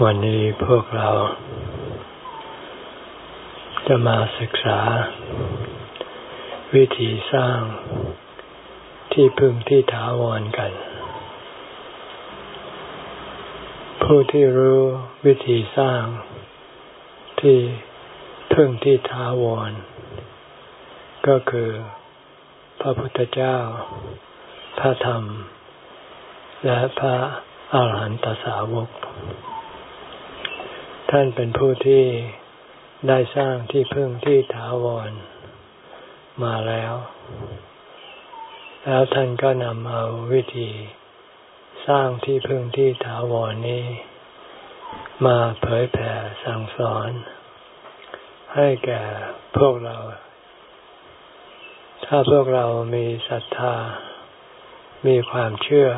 วันนี้พวกเรา จะมาศึกษา วิธีสร้างที่พึ่งที่ถาวรกัน ผู้ที่รู้วิธีสร้างที่พึ่งที่ถาวร ก็คือพระพุทธเจ้า พระธรรม และพระอาหารหันตสาวก ท่านเป็นผู้ที่ได้สร้างที่พึ่งที่ถาวรมาแล้ว แล้วท่านก็นำเอาวิธีสร้างที่พึ่งที่ถาวรนี้ มาเผยแผ่สั่งสอน ให้แก่พวกเรา ถ้าพวกเรามีศรัทธา มีความเชื่อ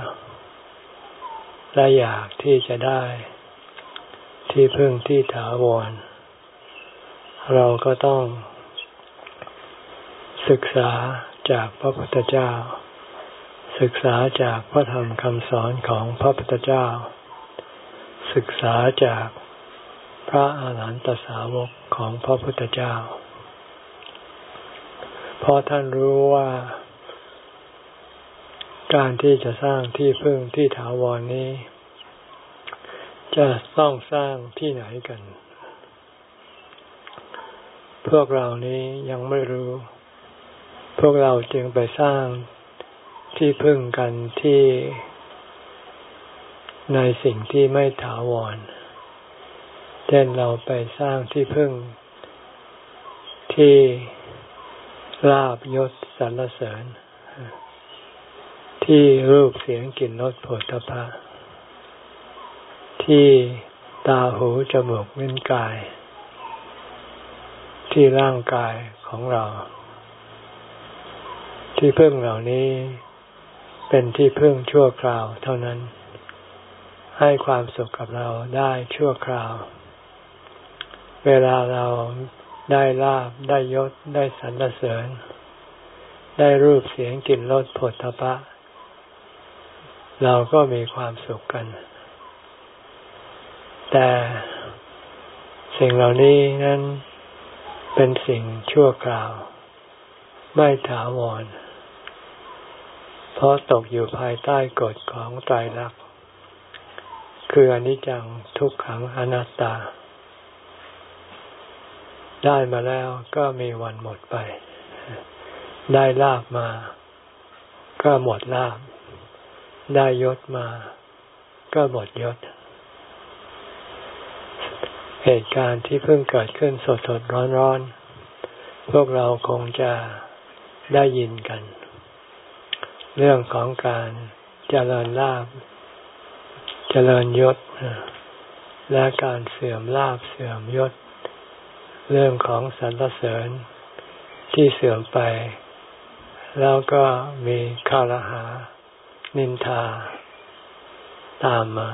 และอยากที่จะได้ ที่พึ่งที่ถาวร เราก็ต้อง ศึกษาจากพระพุทธเจ้า ศึกษาจากพระธรรมคำสอนของพระพุทธเจ้า ศึกษาจากพระอาหารหันตสาวกของพระพุทธเจ้าเพราะท่านรู้ว่า การที่จะสร้างที่พึ่งที่ถาวรนนี้ จะต้องสร้างที่ไหนกัน พวกเรานี้ยังไม่รู้ พวกเราจึงไปสร้างที่พึ่งกันที่ในสิ่งที่ไม่ถาวร เช่นเราไปสร้างที่พึ่ง ที่ลาบยศสรรเสริญ ที่รูปเสียงกลิ่นรสผลตภะ ที่ตาหูจมูกลิ้นกาย ที่ร่างกายของเรา ที่พึ่งเหล่านี้เป็นที่พึ่งชั่วคราวเท่านั้น ให้ความสุขกับเราได้ชั่วคราว เวลาเราได้ลาบได้ยศได้สรรเสริญ ได้รูปเสียงกลิ่นรสผลทพะ เราก็มีความสุขกัน แต่สิ่งเหล่านี้นั้นเป็นสิ่งชั่วคราว ไม่ถาวร เพราะตกอยู่ภายใต้กฎของไตรลักษณ์คืออนิจจังทุกขังอนัตตา ได้มาแล้วก็มีวันหมดไป ได้ลาบมา ก็หมดลาบ ได้ยศมา ก็หมดยศ เหตุการณ์ที่เพิ่งเกิดขึ้นสดสดร้อนร้อนพวกเราคงจะได้ยินกัน เรื่องของการเจริญลาบเจริญยศ และการเสื่อมลาบเสื่อมยศ เรื่องของสรรเสริญที่เสื่อมไป แล้วก็มีคารหา นินทา ตามมา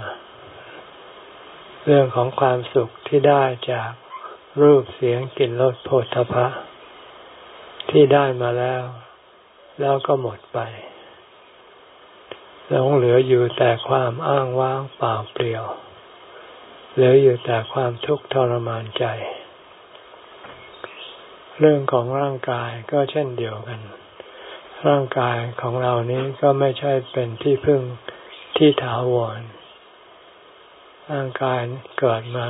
เรื่องของความสุขที่ได้จากรูปเสียงกลิ่นรสโผฏฐพะ ที่ได้มาแล้ว แล้วก็หมดไปหลงเหลืออยู่แต่ความอ้างว้างเปล่าเปลี่ยวเหลืออยู่แต่ความทุกข์ทรมานใจ เรื่องของร่างกายก็เช่นเดียวกัน ร่างกายของเรานี้ก็ไม่ใช่เป็นที่พึ่งที่ถาวร ร่างกายเกิดมา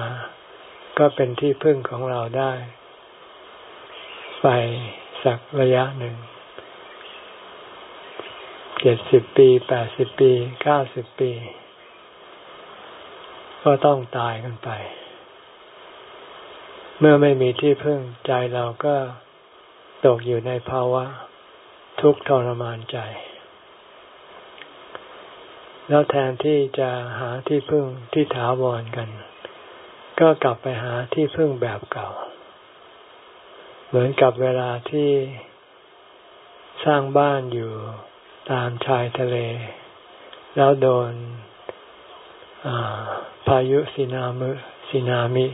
ก็เป็นที่พึ่งของเราได้ ไปสักระยะหนึ่งเจ็ดสิบปีแปดสิบปีเก้าสิบปี ก็ต้องตายกันไป เมื่อไม่มีที่พึ่งใจเราก็ตกอยู่ในภาวะ ทุกข์ทรมานใจ แล้วแทนที่จะหาที่พึ่งที่ถาวรกัน ก็กลับไปหาที่พึ่งแบบเก่า เหมือนกับเวลาที่สร้างบ้านอยู่ตามชายทะเล แล้วโดนพายุสีนามิสีนามิ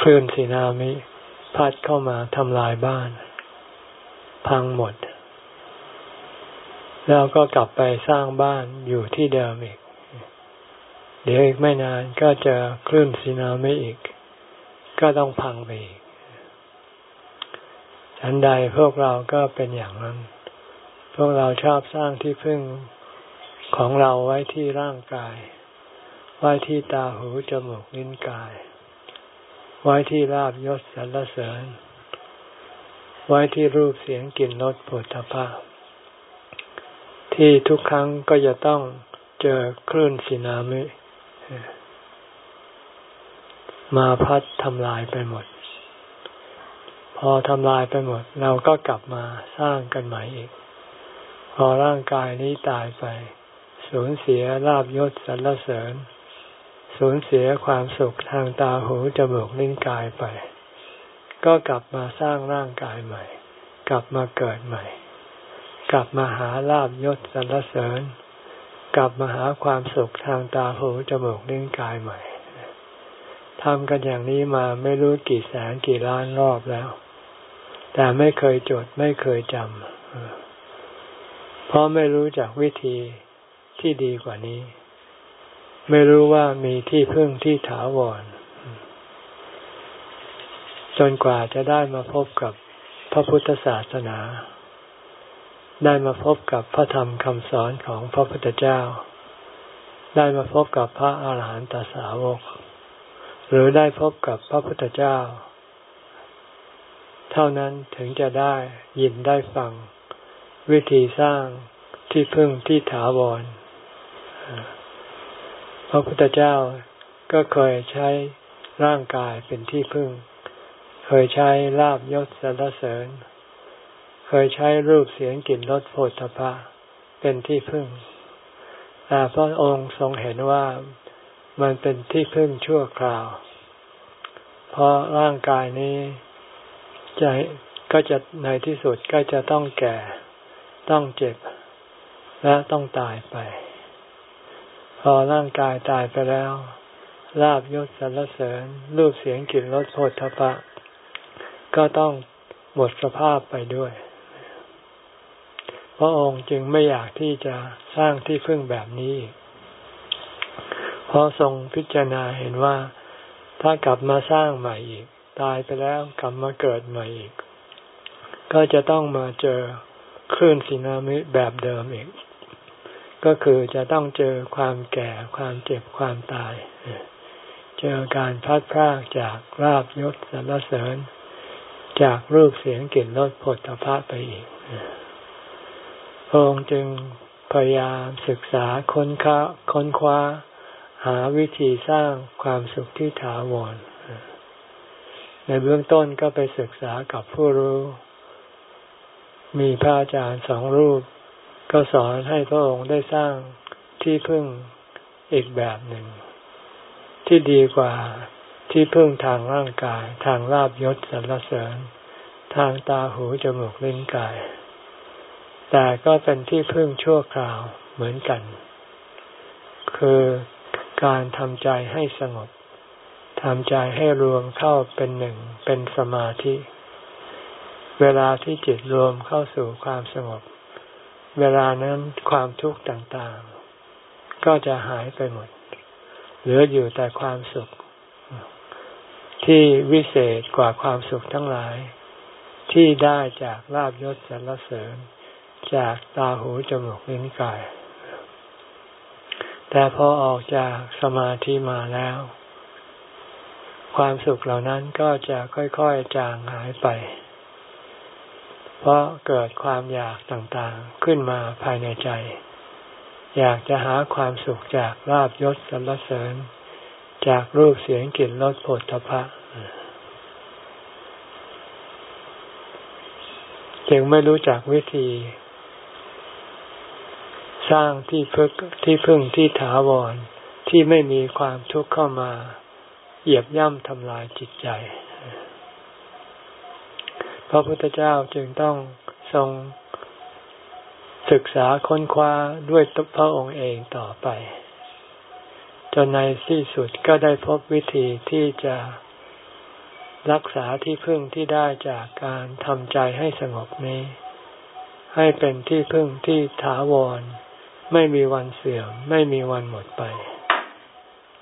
คลื่นสีนามิ พัดเข้ามาทำลายบ้าน พังหมด แล้วก็กลับไปสร้างบ้านอยู่ที่เดิมอีก เดี๋ยวอีกไม่นานก็จอคลื่นซีนามิอีก ก็ต้องพังไปอีกฉันใดพวกเราก็เป็นอย่างนั้น พวกเราชอบสร้างที่พึ่งของเราไว้ที่ร่างกาย ไว้ที่ตาหูจมูกลิ้นกาย ไว้ที่ลาบยศสรรเสริญ ไว้ที่รูปเสียงกลิ่นรสผลพะ ที่ทุกครั้งก็จะต้องเจอคลื่นสึนามิมาพัดทำลายไปหมด พอทำลายไปหมด เราก็กลับมาสร้างกันใหม่อีก พอร่างกายนี้ตายไป สูญเสียลาบยศสรรเสริญ สูญเสียความสุขทางตาหูจมูกลิ้นกายไป ก็กลับมาสร้างร่างกายใหม่ กลับมาเกิดใหม่ กลับมาหาลาบยศสรรเสริญ กลับมาหาความสุขทางตาหูจมูกลิ้นกายใหม่ทำกันอย่างนี้มาไม่รู้กี่แสนกี่ล้านรอบแล้ว แต่ไม่เคยจดไม่เคยจำเพราะไม่รู้จักวิธีที่ดีกว่านี้ ไม่รู้ว่ามีที่พึ่งที่ถาวร จนกว่าจะได้มาพบกับพระพุทธศาสนา ได้มาพบกับพระธรรมคำสอนของพระพุทธเจ้า ได้มาพบกับพระอาหารหันตสาวก หรือได้พบกับพระพุทธเจ้า เท่านั้นถึงจะได้ยินได้ฟัง วิธีสร้างที่พึ่งที่ถาวร พระพุทธเจ้าก็เคยใช้ร่างกายเป็นที่พึ่ง เคยใช้ลาบยศสรรเสริญ เคยใช้รูปเสียงกลิ่นรสโผฏฐะเป็นที่พึ่งแต่พระองค์ทรงเห็นว่ามันเป็นที่พึ่งชั่วคราว เพราะร่างกายนี้ใจก็จะในที่สุดก็จะต้องแก่ ต้องเจ็บ และต้องตายไป พอร่างกายตายไปแล้วลาบยศสรรเสริญรูปเสียงกลิ่นรสโผฏฐะก็ต้องหมดสภาพไปด้วย พระองค์จึงไม่อยากที่จะสร้างที่พึ่งแบบนี้อีกพอทรงพิจารณาเห็นว่าถ้ากลับมาสร้างใหม่อีก ตายไปแล้วกลับมาเกิดใหม่อีก ก็จะต้องมาเจอคลื่นสึนามิแบบเดิมอีก ก็คือจะต้องเจอความแก่ความเจ็บความตาย เจอการพัดพรากจากราบยศสรรเสริญ จากรูปเสียงกลิ่นรสผลตภะไปอีก พระองค์จึงพยายามศึกษาค้นค้าค้นคว้า หาวิธีสร้างความสุขที่ถาวร ในเบื้องต้นก็ไปศึกษากับผู้รู้ มีพระอาจารย์สองรูป ก็สอนให้พระองค์ได้สร้างที่พึ่งอีกแบบหนึ่ง ที่ดีกว่าที่พึ่งทางร่างกาย ทางลาบยศสรรเสริญ ทางตาหูจมูกลิ้นกาย แต่ก็เป็นที่พึ่งชั่วคราวเหมือนกัน คือการทำใจให้สงบทำใจให้รวมเข้าเป็นหนึ่งเป็นสมาธิ เวลาที่จิตรวมเข้าสู่ความสงบ เวลานั้นความทุกข์ต่างๆ ก็จะหายไปหมด เหลืออยู่แต่ความสุข ที่วิเศษกว่าความสุขทั้งหลาย ที่ได้จากลาบยศสรรเสริญ จากตาหูจมูกลิ้นกาย แต่พอออกจากสมาธิมาแล้ว ความสุขเหล่านั้นก็จะค่อยๆจางหายไป เพราะเกิดความอยากต่างๆขึ้นมาภายในใจ อยากจะหาความสุขจากลาบยศสรรเสริญ จากรูปเสียงกลิ่นรสผลทพะจึงไม่รู้จักวิธี สร้างที่พึ่งที่พึ่งที่ถาวรที่ไม่มีความทุกข์เข้ามา เหยียบย่ำทำลายจิตใจ พระพุทธเจ้าจึงต้องทรงศึกษาค้นคว้าด้วยตพระองค์เองต่อไป จนในที่สุดก็ได้พบวิธีที่จะรักษาที่พึ่งที่ได้จากการทำใจให้สงบนี้ ให้เป็นที่พึ่งที่ถาวร ไม่มีวันเสื่อม ไม่มีวันหมดไป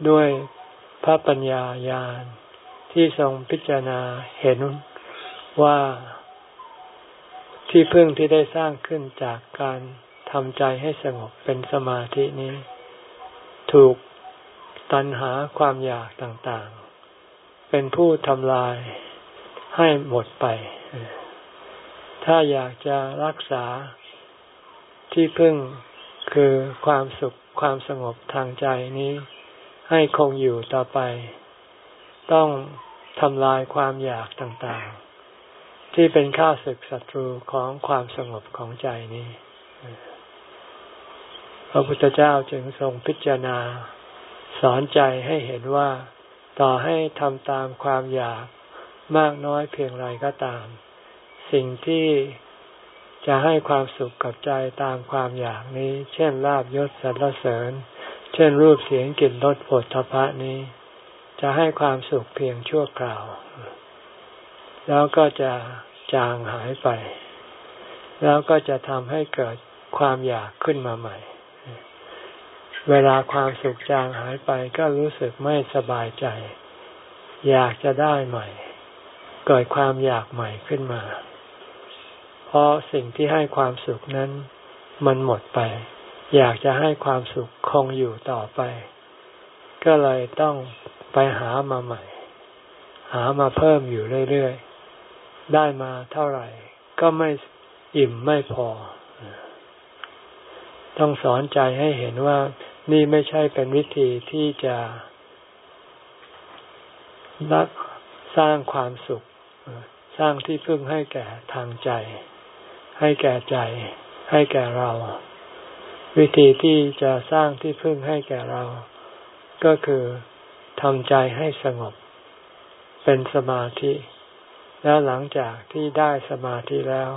ด้วยพระปัญญาญาณที่ทรงพิจารณาเห็นว่าที่พึ่งที่ได้สร้างขึ้นจากการทำใจให้สงบเป็นสมาธินี้ ถูกตัณหาความอยากต่างๆ เป็นผู้ทำลายให้หมดไป ถ้าอยากจะรักษาที่พึ่ง คือความสุขความสงบทางใจนี้ ให้คงอยู่ต่อไป ต้องทำลายความอยากต่างๆ ที่เป็นข้าศึกศัตรูของความสงบของใจนี้พระพุทธเจ้าจึงทรงพิจารณา สอนใจให้เห็นว่า ต่อให้ทำตามความอยากมากน้อยเพียงไรก็ตาม สิ่งที่ จะให้ความสุขกับใจตามความอยากนี้ เช่นลาบยศสรรเสริญ เช่นรูปเสียงกลิ่นรสผลทพะนี้ จะให้ความสุขเพียงชั่วคราว แล้วก็จะจางหายไป แล้วก็จะทำให้เกิดความอยากขึ้นมาใหม่ เวลาความสุขจางหายไปก็รู้สึกไม่สบายใจ อยากจะได้ใหม่ เกิดความอยากใหม่ขึ้นมา เพราะสิ่งที่ให้ความสุขนั้น มันหมดไป อยากจะให้ความสุขคงอยู่ต่อไป ก็เลยต้องไปหามาใหม่ หามาเพิ่มอยู่เรื่อยๆ ได้มาเท่าไหร่ ก็ไม่อิ่มไม่พอ ต้องสอนใจให้เห็นว่านี่ไม่ใช่เป็นวิธีที่จะรักสร้างความสุข สร้างที่พึ่งให้แก่ทางใจ ให้แก่ใจ ให้แก่เรา วิธีที่จะสร้างที่พึ่งให้แก่เรา ก็คือทำใจให้สงบ เป็นสมาธิ แล้วหลังจากที่ได้สมาธิแล้ว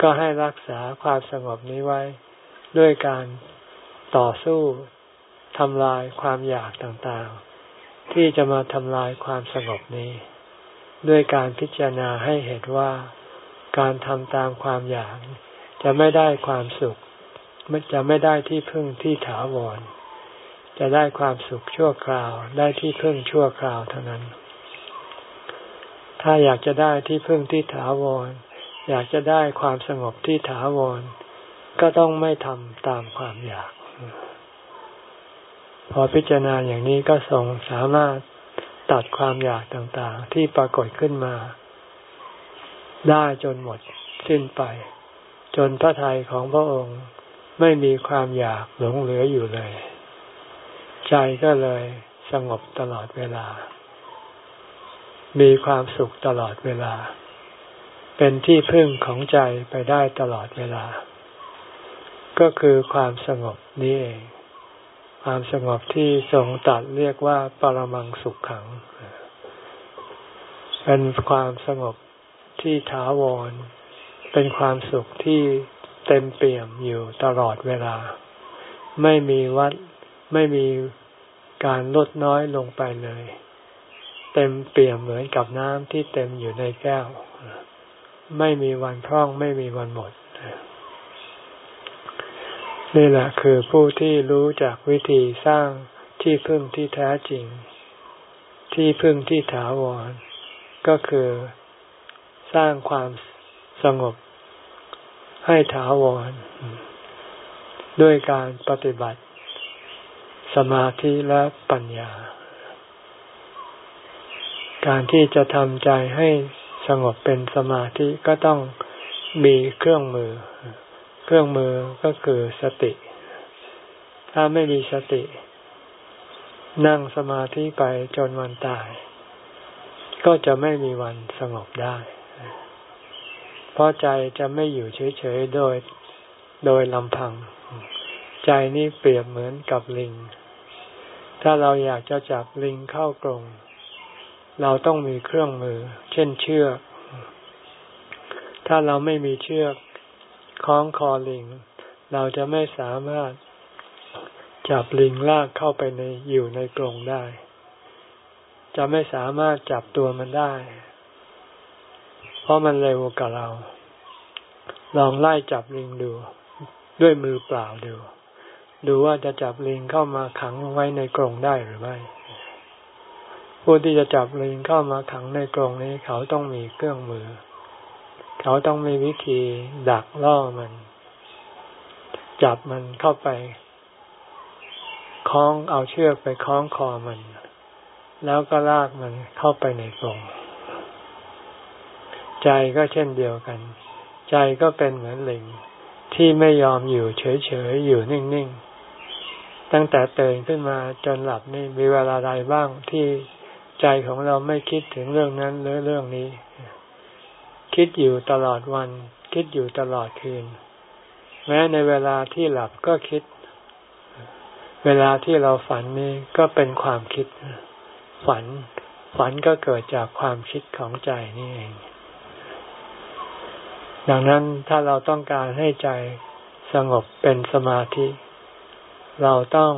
ก็ให้รักษาความสงบนี้ไว้ ด้วยการต่อสู้ทำลายความอยากต่างๆ ที่จะมาทำลายความสงบนี้ ด้วยการพิจารณาให้เห็นว่า การทำตามความอยาก จะไม่ได้ความสุขมันจะไม่ได้ที่พึ่งที่ถาวร จะได้ความสุขชั่วคราว ได้ที่พึ่งชั่วคราวเท่านั้น ถ้าอยากจะได้ที่พึ่งที่ถาวร อยากจะได้ความสงบที่ถาวร ก็ต้องไม่ทำตามความอยาก พอพิจารณาอย่างนี้ก็ทรงสามารถตัดความอยากต่างๆ ที่ปรากฏขึ้นมา ได้จนหมดสิ้นไป จนพระทัยของพระองค์ไม่มีความอยากหลงเหลืออยู่เลย ใจก็เลยสงบตลอดเวลา มีความสุขตลอดเวลา เป็นที่พึ่งของใจไปได้ตลอดเวลา ก็คือความสงบนี้เอง ความสงบที่ทรงตัดเรียกว่าปรมังสุขขัง เป็นความสงบ ที่ถาวร เป็นความสุขที่เต็มเปี่ยมอยู่ตลอดเวลา ไม่มีวัดไม่มีการลดน้อยลงไปเลย เต็มเปี่ยมเหมือนกับน้ำที่เต็มอยู่ในแก้ว ไม่มีวันพร่องไม่มีวันหมด นี่แหละคือผู้ที่รู้จากวิธีสร้างที่พึ่งที่แท้จริง ที่พึ่งที่ถาวร ก็คือ สร้างความสงบให้ถาวร ด้วยการปฏิบัติ สมาธิและปัญญา การที่จะทำใจให้สงบเป็นสมาธิก็ต้องมีเครื่องมือ เครื่องมือก็คือสติ ถ้าไม่มีสติ นั่งสมาธิไปจนวันตาย ก็จะไม่มีวันสงบได้ เพราะใจจะไม่อยู่เฉยๆโดยโดยลำพัง ใจนี้เปรียบเหมือนกับลิง ถ้าเราอยากจะจับลิงเข้ากรงเราต้องมีเครื่องมือ เช่นเชือก ถ้าเราไม่มีเชือกคล้องคอลิง เราจะไม่สามารถจับลิงลากเข้าไปในอยู่ในกรงได้ จะไม่สามารถจับตัวมันได้ เพราะมันเร็วกว่าเรา ลองไล่จับลิงดู ด้วยมือเปล่าดู ดูว่าจะจับลิงเข้ามาขังไว้ในกรงได้หรือไม่ผู้ที่จะจับลิงเข้ามาขังในกรงนี้ เขาต้องมีเครื่องมือ เขาต้องมีวิธีดักล่อมัน จับมันเข้าไปคล้องเอาเชือกไปคล้องคอมัน แล้วก็ลากมันเข้าไปในกรง ใจก็เช่นเดียวกัน ใจก็เป็นเหมือนลิงที่ไม่ยอมอยู่เฉยๆ อยู่นิ่งๆ ตั้งแต่ตื่นขึ้นมาจนหลับนี่มีเวลาใดบ้างที่ใจของเราไม่คิดถึงเรื่องนั้นหรือเรื่องนี้ คิดอยู่ตลอดวัน คิดอยู่ตลอดคืน แม้ในเวลาที่หลับก็คิด เวลาที่เราฝันนี่ก็เป็นความคิด ฝัน ฝันก็เกิดจากความคิดของใจนี่เอง ดังนั้นถ้าเราต้องการให้ใจสงบเป็นสมาธิ เราต้อง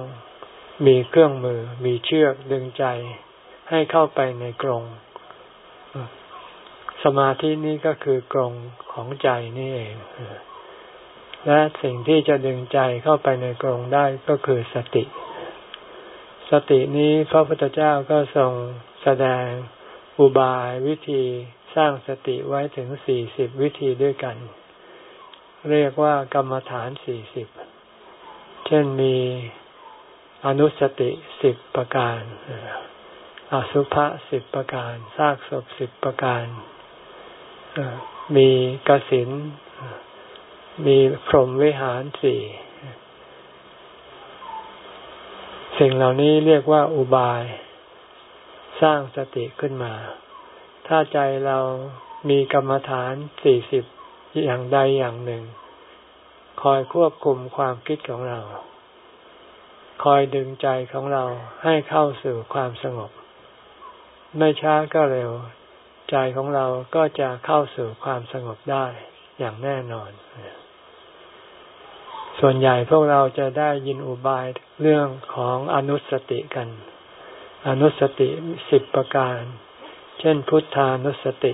มีเครื่องมือ มีเชือกดึงใจให้เข้าไปในกรง สมาธินี้ก็คือกรงของใจนี่เอง และสิ่งที่จะดึงใจเข้าไปในกรงได้ก็คือสติ สตินี้พระพุทธเจ้าก็ทรงแสดงอุบายวิธี สร้างสติไว้ถึงสี่สิบวิธีด้วยกัน เรียกว่ากรรมฐานสี่สิบ เช่นมีอนุสติสิบประการอสุภะสิบประการซากศพสิบประการ มีกสิน มีพรหมวิหารสี่ สิ่งเหล่านี้เรียกว่าอุบาย สร้างสติขึ้นมา ถ้าใจเรามีกรรมฐานสี่สิบอย่างใดอย่างหนึ่ง คอยควบคุมความคิดของเรา คอยดึงใจของเราให้เข้าสู่ความสงบ ไม่ช้าก็เร็ว ใจของเราก็จะเข้าสู่ความสงบได้อย่างแน่นอน ส่วนใหญ่พวกเราจะได้ยินอุบายเรื่องของอนุสติกัน อนุสติสิบประการ เช่น พุทธานุสติ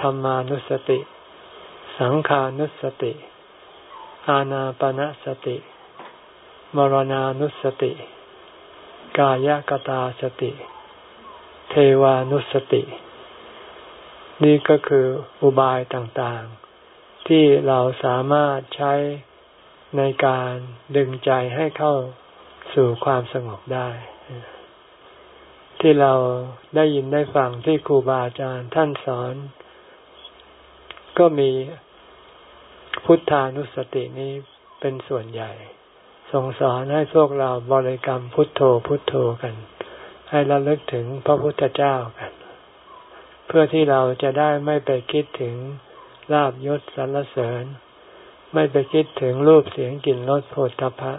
ธรรมานุสติ สังขานุสติ อาณาปณะสติ มรณานุสติ กายกตาสติ เทวานุสติ นี่ก็คืออุบายต่างๆ ที่เราสามารถใช้ในการดึงใจให้เข้าสู่ความสงบได้ ที่เราได้ยินได้ฟังที่ครูบาอาจารย์ท่านสอน ก็มีพุทธานุสตินี้เป็นส่วนใหญ่ส่งสอนให้พวกเราบริกรรมพุทโธพุทโธกัน ให้ระลึกถึงพระพุทธเจ้ากัน เพื่อที่เราจะได้ไม่ไปคิดถึงลาบยศสรรเสริญ ไม่ไปคิดถึงรูปเสียงกลิ่นรสโผฏฐัพพะ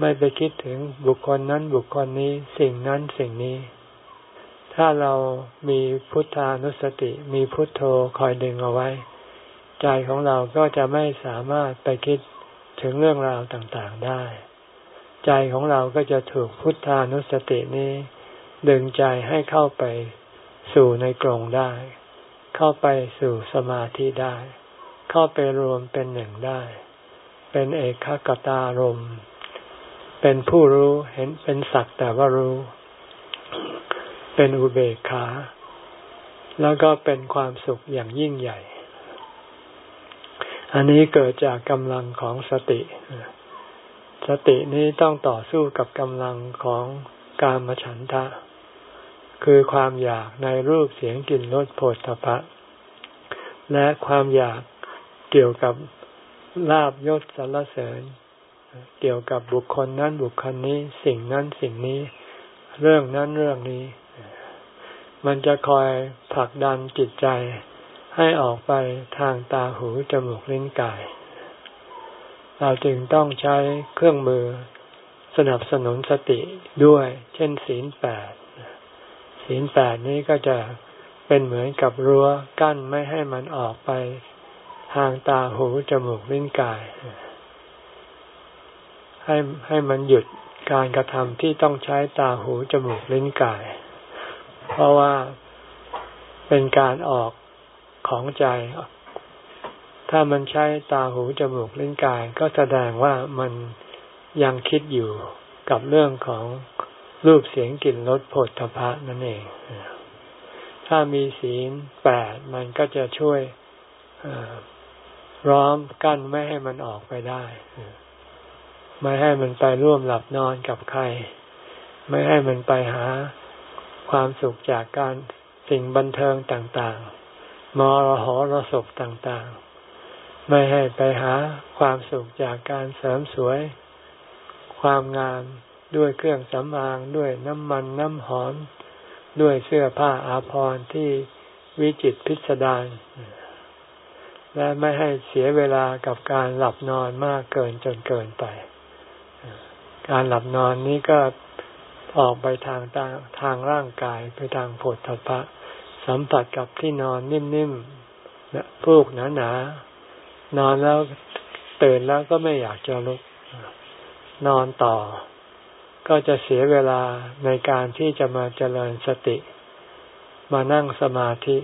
ไม่ไปคิดถึงบุคคลนั้นบุคคลนี้สิ่งนั้นสิ่งนี้ ถ้าเรามีพุทธานุสติ มีพุทโธคอยดึงเอาไว้ ใจของเราก็จะไม่สามารถไปคิดถึงเรื่องราวต่างๆได้ ใจของเราก็จะถูกพุทธานุสตินี้ ดึงใจให้เข้าไปสู่ในกรงได้ เข้าไปสู่สมาธิได้ เข้าไปรวมเป็นหนึ่งได้ เป็นเอกขตารมณ์ เป็นผู้รู้เห็นเป็นสักแต่ว่ารู้ เป็นอุเบกขา แล้วก็เป็นความสุขอย่างยิ่งใหญ่ อันนี้เกิดจากกำลังของสติ สตินี้ต้องต่อสู้กับกำลังของกามฉันทะ คือความอยากในรูปเสียงกลิ่นรสโผฏฐพะ และความอยากเกี่ยวกับลาบยศสรรเสริญ เกี่ยวกับบุคคลนั้นบุคคลนี้สิ่งนั้นสิ่งนี้ เรื่องนั้นเรื่องนี้ มันจะคอยผลักดันจิตใจให้ออกไปทางตาหูจมูกลิ้นกาย เราจึงต้องใช้เครื่องมือสนับสนุนสติด้วย เช่นศีลแปดศีลแปดนี้ก็จะเป็นเหมือนกับรั้วกั้นไม่ให้มันออกไป ทางตาหูจมูกลิ้นกาย ให้ให้มันหยุดการกระทำที่ต้องใช้ตาหูจมูกลิ้นกาย เพราะว่าเป็นการออกของใจ ถ้ามันใช้ตาหูจมูกลิ้นกาย ก็แสดงว่ามันยังคิดอยู่กับเรื่องของรูปเสียงกลิ่นรสผลทพะนั่นเอง ถ้ามีศีลแปดมันก็จะช่วยร้อมกั้นไม่ให้มันออกไปได้ ไม่ให้มันไปร่วมหลับนอนกับใคร ไม่ให้มันไปหาความสุขจากการสิ่งบันเทิงต่างๆ มรหรสพต่างๆ ไม่ให้ไปหาความสุขจากการเสริมสวย ความงามด้วยเครื่องสำอางด้วยน้ำมันน้ำหอม ด้วยเสื้อผ้าอาภรณ์ที่วิจิตพิสดารและไม่ให้เสียเวลากับการหลับนอนมากเกินจนเกินไป การหลับนอนนี้ก็ออกไปทางทางทางร่างกายไปทางผดทพะ สัมผัสกับที่นอนนิ่มๆพูกหนาๆนอนแล้วตื่นแล้วก็ไม่อยากจะลุก นอนต่อ ก็จะเสียเวลาในการที่จะมาเจริญสติ มานั่งสมาธิ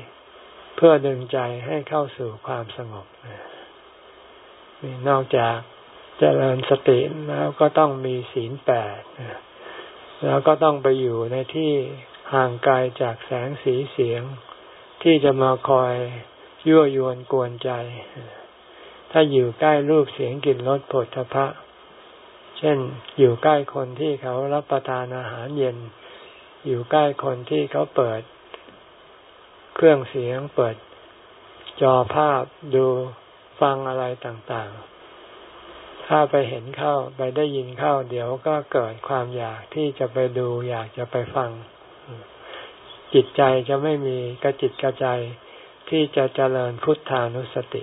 เพื่อดึงใจให้เข้าสู่ความสงบนอกจาก เจริญสติแล้วก็ต้องมีศีลแปดแล้วก็ต้องไปอยู่ในที่ห่างไกลจากแสงสีเสียง ที่จะมาคอยยั่วยวนกวนใจ ถ้าอยู่ใกล้รูปเสียงกลิ่นรสผลทพะ เช่นอยู่ใกล้คนที่เขารับประทานอาหารเย็น อยู่ใกล้คนที่เขาเปิด เครื่องเสียงเปิดจอภาพดูฟังอะไรต่างๆ ถ้าไปเห็นเข้าไปได้ยินเข้า เดี๋ยวก็เกิดความอยากที่จะไปดู อยากจะไปฟัง จิตใจจะไม่มีกระจิตกระใจที่จะเจริญพุทธานุสติ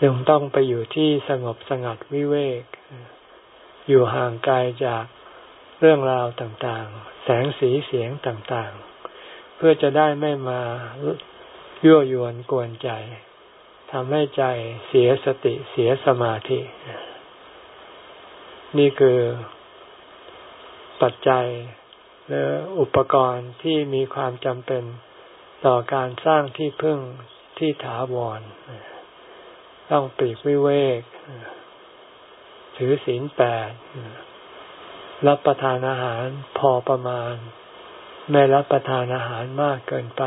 จึงต้องไปอยู่ที่สงบสงัดวิเวก อยู่ห่างไกลจากเรื่องราวต่างๆ แสงสีเสียงต่างๆ เพื่อจะได้ไม่มายั่วยวนกวนใจ ทำให้ใจเสียสติเสียสมาธิ นี่คือปัจจัยหรืออุปกรณ์ที่มีความจำเป็นต่อการสร้างที่พึ่งที่ถาวร ต้องปีกวิเวก ถือศีลแปด รับประทานอาหารพอประมาณ ไม่รับประทานอาหารมากเกินไป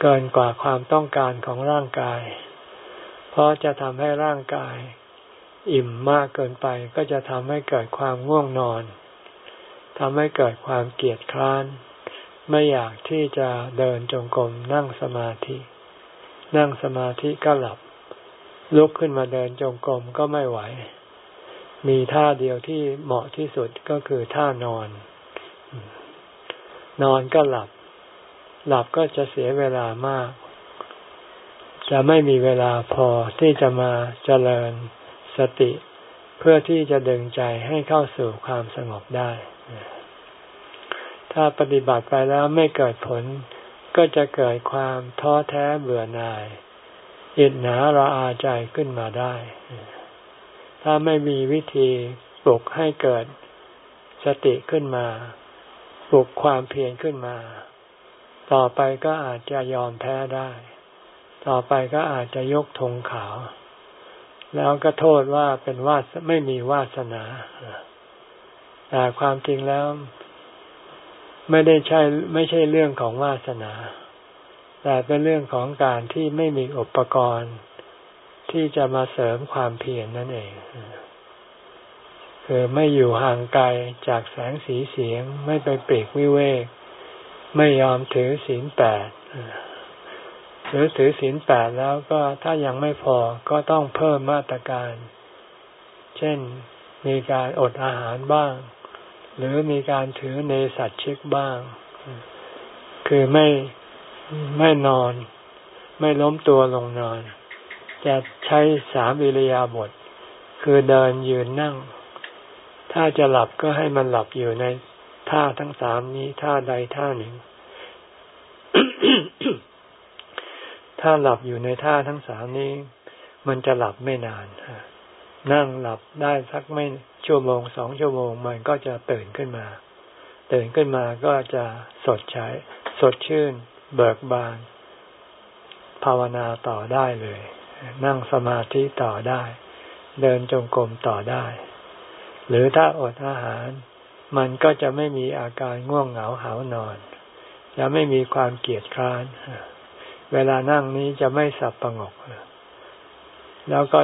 เกินกว่าความต้องการของร่างกาย เพราะจะทำให้ร่างกายอิ่มมากเกินไป ก็จะทำให้เกิดความง่วงนอนทำให้เกิดความเกียดคร้าน ไม่อยากที่จะเดินจงกรมนั่งสมาธิ นั่งสมาธิก็หลับ ลุกขึ้นมาเดินจงกรมก็ไม่ไหว มีท่าเดียวที่เหมาะที่สุดก็คือท่านอน นอนก็หลับ หลับก็จะเสียเวลามาก จะไม่มีเวลาพอที่จะมาเจริญสติ เพื่อที่จะดึงใจให้เข้าสู่ความสงบได้ ถ้าปฏิบัติไปแล้วไม่เกิดผล ก็จะเกิดความท้อแท้เบื่อหน่ายอิดหนาระอาใจขึ้นมาได้ ถ้าไม่มีวิธีปลุกให้เกิดสติขึ้นมา ปลุกความเพียรขึ้นมา ต่อไปก็อาจจะยอมแพ้ได้ ต่อไปก็อาจจะยกธงขาว แล้วก็โทษว่าเป็นวาสไม่มีวาสนาแต่ความจริงแล้ว ไม่ได้ใช่ไม่ใช่เรื่องของวาสนา แต่เป็นเรื่องของการที่ไม่มีอุปกรณ์ที่จะมาเสริมความเพียรนนั่นเองคือไม่อยู่ห่างไกลจากแสงสีเสียง ไม่ไปเปรกวิเวก ไม่ยอมถือศีลแปด หรือถือศีลแปดแล้วก็ถ้ายังไม่พอก็ต้องเพิ่มมาตรการ เช่นมีการอดอาหารบ้าง หรือมีการถือเนสัตชิกบ้าง คือไม่ไม่นอน ไม่ล้มตัวลงนอน จะใช้สามอิริยาบถคือเดินยืนนั่ง ถ้าจะหลับก็ให้มันหลับอยู่ในท่าทั้งสามนี้ท่าใดท่าหนึ่ง ถ้าหลับอยู่ในท่าทั้งสามนี้ มันจะหลับไม่นานนั่งหลับได้สักไม่ชั่วโมงสองชั่วโมง มันก็จะตื่นขึ้นมา ตื่นขึ้นมาก็จะสดใช้สดชื่น เบิกบาน ภาวนาต่อได้เลย นั่งสมาธิต่อได้ เดินจงกรมต่อได้ หรือถ้าอดอาหาร มันก็จะไม่มีอาการง่วงเหงาหานอนจะไม่มีความเกียดคร้าน เวลานั่งนี้จะไม่สับประงก แล้วก็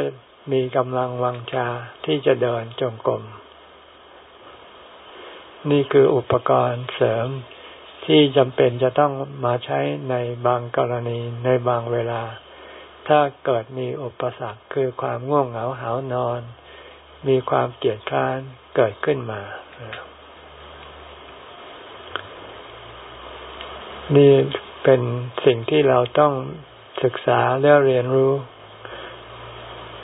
มีกำลังวังชาที่จะเดินจงกรม นี่คืออุปกรณ์เสริมที่จำเป็นจะต้องมาใช้ในบางกรณีในบางเวลา ถ้าเกิดมีอุปสรรคคือความง่วงเหงาหานอน มีความเกียดคร้านเกิดขึ้นมา นี่ เป็นสิ่งที่เราต้องศึกษาและเรียนรู้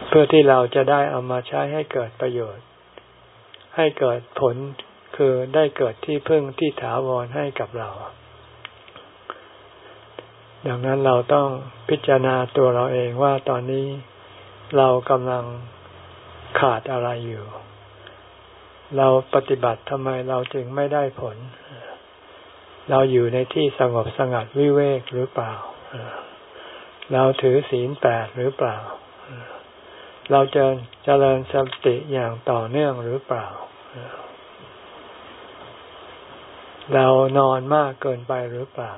เพื่อที่เราจะได้เอามาใช้ให้เกิดประโยชน์ ให้เกิดผลคือได้เกิดที่พึ่งที่ถาวรให้กับเรา ดังนั้นเราต้องพิจารณาตัวเราเองว่าตอนนี้เรากำลังขาดอะไรอยู่ เราปฏิบัติทำไมเราจึงไม่ได้ผลเเราอยู่ในที่สงบสงัดวิเวกหรือเปล่า เราถือศีลแปดหรือเปล่า เราจะเจริญสติอย่างต่อเนื่องหรือเปล่า เรานอนมากเกินไปหรือเปล่า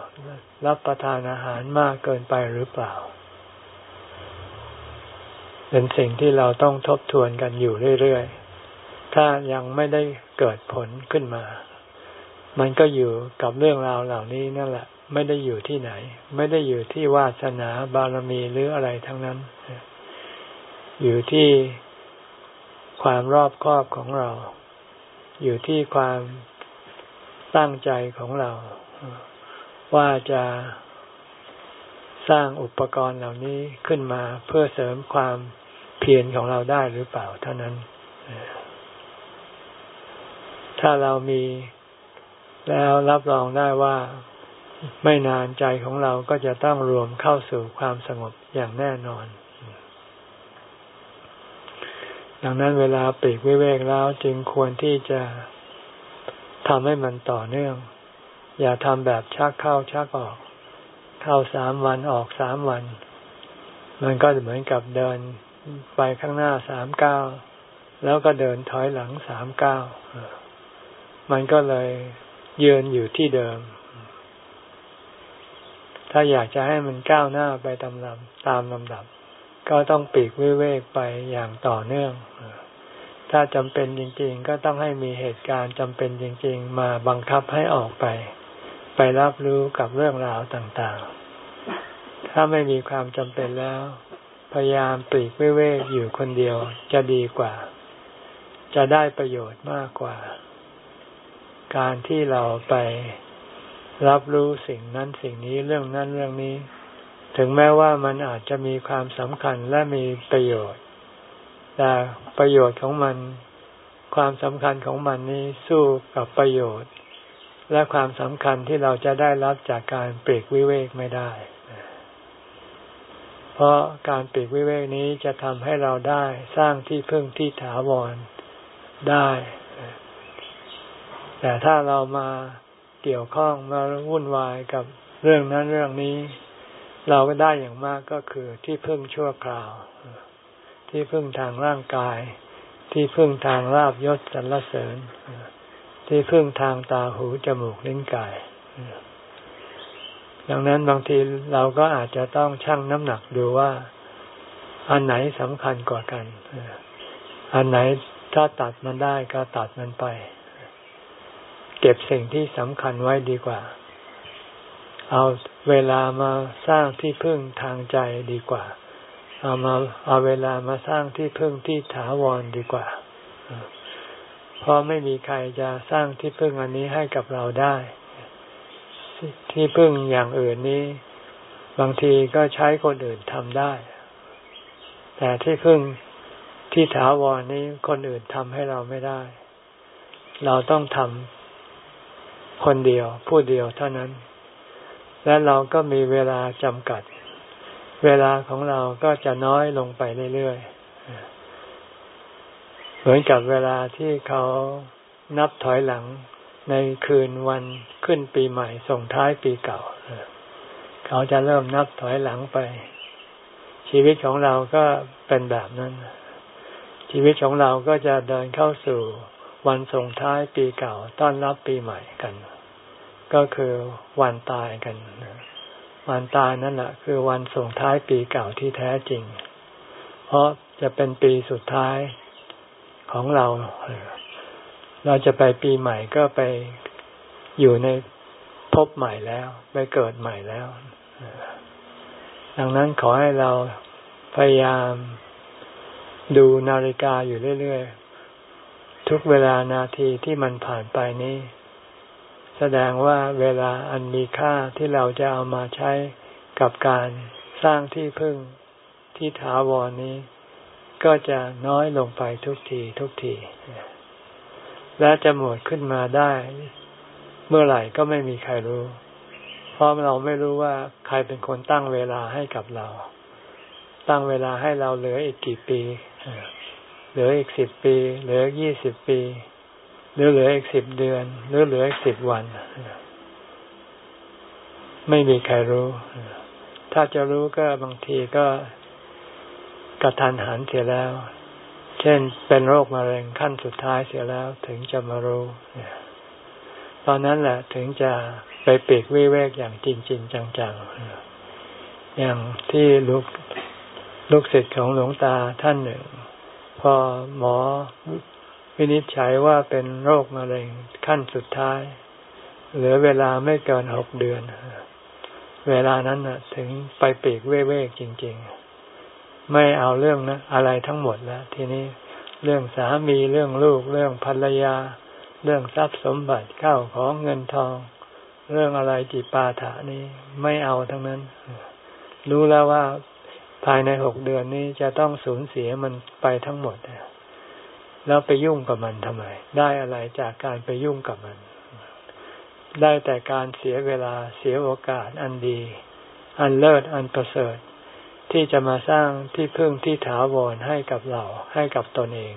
รับประทานอาหารมากเกินไปหรือเปล่า เป็นสิ่งที่เราต้องทบทวนกันอยู่เรื่อยๆ ถ้ายังไม่ได้เกิดผลขึ้นมา มันก็อยู่กับเรื่องราวเหล่านี้นั่นแหละ ไม่ได้อยู่ที่ไหน ไม่ได้อยู่ที่วาสนาบารมีหรืออะไรทั้งนั้น อยู่ที่ความรอบครอบของเรา อยู่ที่ความตั้งใจของเรา ว่าจะสร้างอุปกรณ์เหล่านี้ขึ้นมาเพื่อเสริมความเพียรของเราได้หรือเปล่าเท่านั้น ถ้าเรามี แล้วรับรองได้ว่าไม่นานใจของเราก็จะต้องรวมเข้าสู่ความสงบอย่างแน่นอน ดังนั้นเวลาปีกวิเวกแล้วจึงควรที่จะทำให้มันต่อเนื่อง อย่าทำแบบชักเข้าชักออก เข้าสามวันออกสามวัน มันก็เหมือนกับเดินไปข้างหน้าสามเก้าแล้วก็เดินถอยหลังสามเก้ามันก็เลย ยืนอยู่ที่เดิม ถ้าอยากจะให้มันก้าวหน้าไปตามลำตามลำดับ ก็ต้องปีกวิเวกไปอย่างต่อเนื่อง ถ้าจำเป็นจริง ๆ ก็ต้องให้มีเหตุการณ์จำเป็นจริง ๆ มาบังคับให้ออกไป ไปรับรู้กับเรื่องราวต่างๆ ถ้าไม่มีความจำเป็นแล้ว พยายามปลีกวิเวกอยู่คนเดียวจะดีกว่า จะได้ประโยชน์มากกว่า การที่เราไปรับรู้สิ่งนั้นสิ่งนี้เรื่องนั้นเรื่องนี้ ถึงแม้ว่ามันอาจจะมีความสำคัญและมีประโยชน์ แต่ประโยชน์ของมันความสำคัญของมันนี้สู้กับประโยชน์ และความสำคัญที่เราจะได้รับจากการเปรกวิเวกไม่ได้ เพราะการเปรกวิเวกนี้จะทำให้เราได้สร้างที่พึ่งที่ถาวรได้ แต่ถ้าเรามาเกี่ยวข้องมาวุ่นวายกับเรื่องนั้นเรื่องนี้ เราก็ได้อย่างมากก็คือที่พึ่งชั่วคราว ที่พึ่งทางร่างกาย ที่พึ่งทางราบยศสรรเสริญ ที่พึ่งทางตาหูจมูกลิ้นกายดังนั้นบางทีเราก็อาจจะต้องชั่งน้ำหนักดูว่า อันไหนสำคัญกว่ากัน อันไหนถ้าตัดมันได้ก็ตัดมันไป เก็บสิ่งที่สำคัญไว้ดีกว่า เอาเวลามาสร้างที่พึ่งทางใจดีกว่า เอามาเอาเวลามาสร้างที่พึ่งที่ถาวรดีกว่า เพราะไม่มีใครจะสร้างที่พึ่งอันนี้ให้กับเราได้ ที่พึ่งอย่างอื่นนี้ บางทีก็ใช้คนอื่นทำได้ แต่ที่พึ่งที่ถาวรนี้คนอื่นทำให้เราไม่ได้ เราต้องทำ คนเดียวผู้เดียวเท่านั้น และเราก็มีเวลาจำกัด เวลาของเราก็จะน้อยลงไปเรื่อยๆ เหมือนกับเวลาที่เขานับถอยหลังในคืนวันขึ้นปีใหม่ส่งท้ายปีเก่า เขาจะเริ่มนับถอยหลังไป ชีวิตของเราก็เป็นแบบนั้น ชีวิตของเราก็จะเดินเข้าสู่วันส่งท้ายปีเก่าต้อนรับปีใหม่กัน ก็คือวันตายกัน วันตายนั่นแหละคือวันส่งท้ายปีเก่าที่แท้จริง เพราะจะเป็นปีสุดท้ายของเรา เราจะไปปีใหม่ก็ไปอยู่ในพบใหม่แล้ว ไปเกิดใหม่แล้ว ดังนั้นขอให้เราพยายามดูนาฬิกาอยู่เรื่อย ๆ ทุกเวลานาทีที่มันผ่านไปนี้ แสดงว่าเวลาอันมีค่าที่เราจะเอามาใช้กับการสร้างที่พึ่งที่ถาวรนี้ ก็จะน้อยลงไปทุกทีทุกที และจะหมดขึ้นมาได้ เมื่อไหร่ก็ไม่มีใครรู้ เพราะเราไม่รู้ว่าใครเป็นคนตั้งเวลาให้กับเรา ตั้งเวลาให้เราเหลืออีกกี่ปี เหลืออีกสิบปี เหลือยี่สิบปี หรือเหลืออีกสิบเดือน หรือเหลืออีกสิบวัน ไม่มีใครรู้ ถ้าจะรู้ก็บางทีก็กระทันหันเสียแล้ว เช่นเป็นโรคมะเร็งขั้นสุดท้ายเสียแล้วถึงจะมารู้ตอนนั้นแหละถึงจะไปปีกวิเวกอย่างจริงจริงจังๆ อย่างที่ลูกลูกศิษย์ของหลวงตาท่านหนึ่ง พอหมอ วินิจฉัยว่าเป็นโรคมะเร็งขั้นสุดท้าย เหลือเวลาไม่เกินหกเดือน เวลานั้นนะถึงไปปีกเว่กจริง ๆ ไม่เอาเรื่องนะอะไรทั้งหมดแล้ว ทีนี้เรื่องสามีเรื่องลูก เรื่องภรรยา เรื่องทรัพย์สมบัติข้าวของเงินทอง เรื่องอะไรจิปาถะนี้ไม่เอาทั้งนั้น รู้แล้วว่าภายในหกเดือนนี้จะต้องสูญเสียมันไปทั้งหมด แล้วไปยุ่งกับมันทำไม ได้อะไรจากการไปยุ่งกับมัน ได้แต่การเสียเวลาเสียโอกาสอันดี อันเลิศอันประเสริฐ ที่จะมาสร้างที่พึ่งที่ถาวรให้กับเราให้กับตนเอง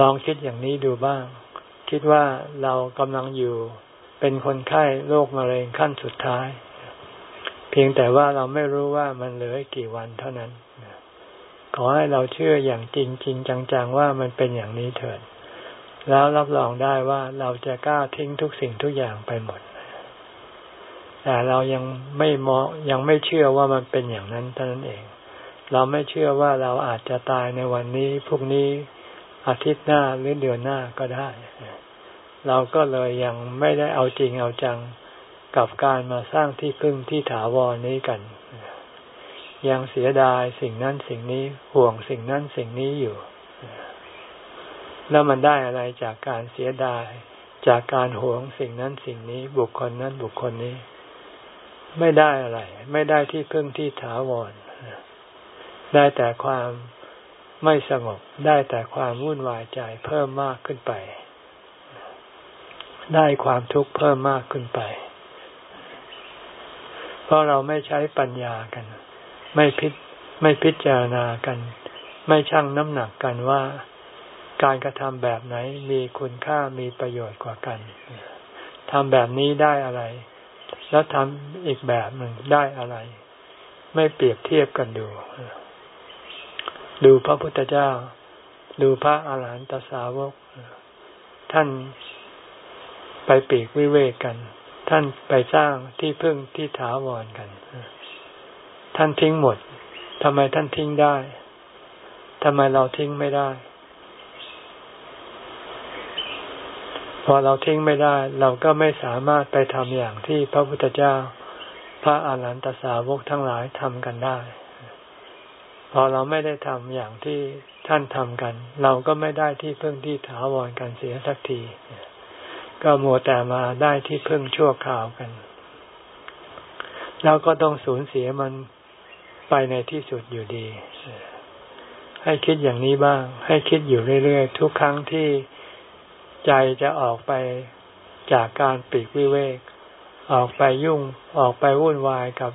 ลองคิดอย่างนี้ดูบ้าง คิดว่าเรากำลังอยู่เป็นคนไข้โรคมะเร็งขั้นสุดท้าย เพียงแต่ว่าเราไม่รู้ว่ามันเหลือกี่วันเท่านั้น ขอให้เราเชื่ออย่างจริงจริงจังๆว่ามันเป็นอย่างนี้เถิด แล้วรับรองได้ว่าเราจะกล้าทิ้งทุกสิ่งทุกอย่างไปหมด แต่เรายังไม่มองยังไม่เชื่อว่ามันเป็นอย่างนั้นเท่านั้นเอง เราไม่เชื่อว่าเราอาจจะตายในวันนี้พรุ่งนี้อาทิตย์หน้าหรือเดือนหน้าก็ได้ เราก็เลยยังไม่ได้เอาจริงเอาจังกับการมาสร้างที่พึ่งที่ถาวรนี้กัน ยังเสียดายสิ่งนั้นสิ่งนี้ห่วงสิ่งนั้นสิ่งนี้อยู่ แล้วมันได้อะไรจากการเสียดาย จากการห่วงสิ่งนั้นสิ่งนี้ บุคคลนั้นบุคคลนี้ ไม่ได้อะไร ไม่ได้ที่พึ่งที่ถาวรได้แต่ความไม่สงบได้แต่ความวุ่นวายใจเพิ่มมากขึ้นไป ได้ความทุกข์เพิ่มมากขึ้นไป เพราะเราไม่ใช้ปัญญากัน ไม่พิไม่พิจารณากัน ไม่ชั่งน้ำหนักกันว่าการกระทำแบบไหนมีคุณค่ามีประโยชน์กว่ากันทำแบบนี้ได้อะไร แล้วทำอีกแบบหนึ่งได้อะไร ไม่เปรียบเทียบกันดู ดูพระพุทธเจ้า ดูพระอาหารหันตสาวก ท่านไปปีกวิเวกกัน ท่านไปสร้างที่พึ่งที่ถาวรกัน ท่านทิ้งหมดทำไมท่านทิ้งได้ทำไมเราทิ้งไม่ได้ พอเราทิ้งไม่ได้ เราก็ไม่สามารถไปทำอย่างที่พระพุทธเจ้า พระอาหารหันตสาวกทั้งหลายทำกันได้ พอเราไม่ได้ทำอย่างที่ท่านทำกัน เราก็ไม่ได้ที่พึ่งที่ถาวรกันเสียสักที ก็มัวแต่มาได้ที่พึ่งชั่วคราวกัน แล้วก็ต้องสูญเสียมัน ไปในที่สุดอยู่ดี ให้คิดอย่างนี้บ้าง ให้คิดอยู่เรื่อยๆ ทุกครั้งที่ใจจะออกไปจากการปีกวิเวก ออกไปยุ่งออกไปวุ่นวายกับ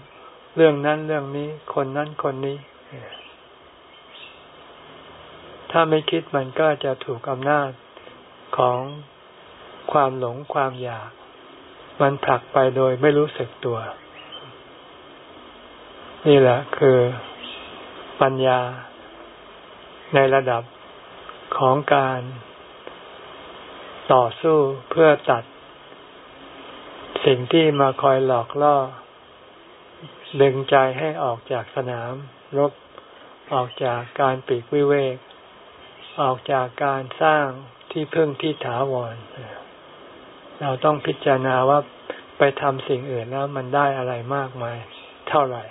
เรื่องนั้นเรื่องนี้ คนนั้นคนนี้ ถ้าไม่คิดมันก็จะถูกอำนาจของความหลงความอยาก มันผลักไปโดยไม่รู้สึกตัว นี่แหละคือปัญญาในระดับของการต่อสู้เพื่อตัด สิ่งที่มาคอยหลอกล่อ ดึงใจให้ออกจากสนาม รบออกจากการปีกวิเวก ออกจากการสร้างที่พึ่งที่ถาวร เราต้องพิจารณาว่าไปทำสิ่งอื่นแล้วมันได้อะไรมากมาย เท่าไหร่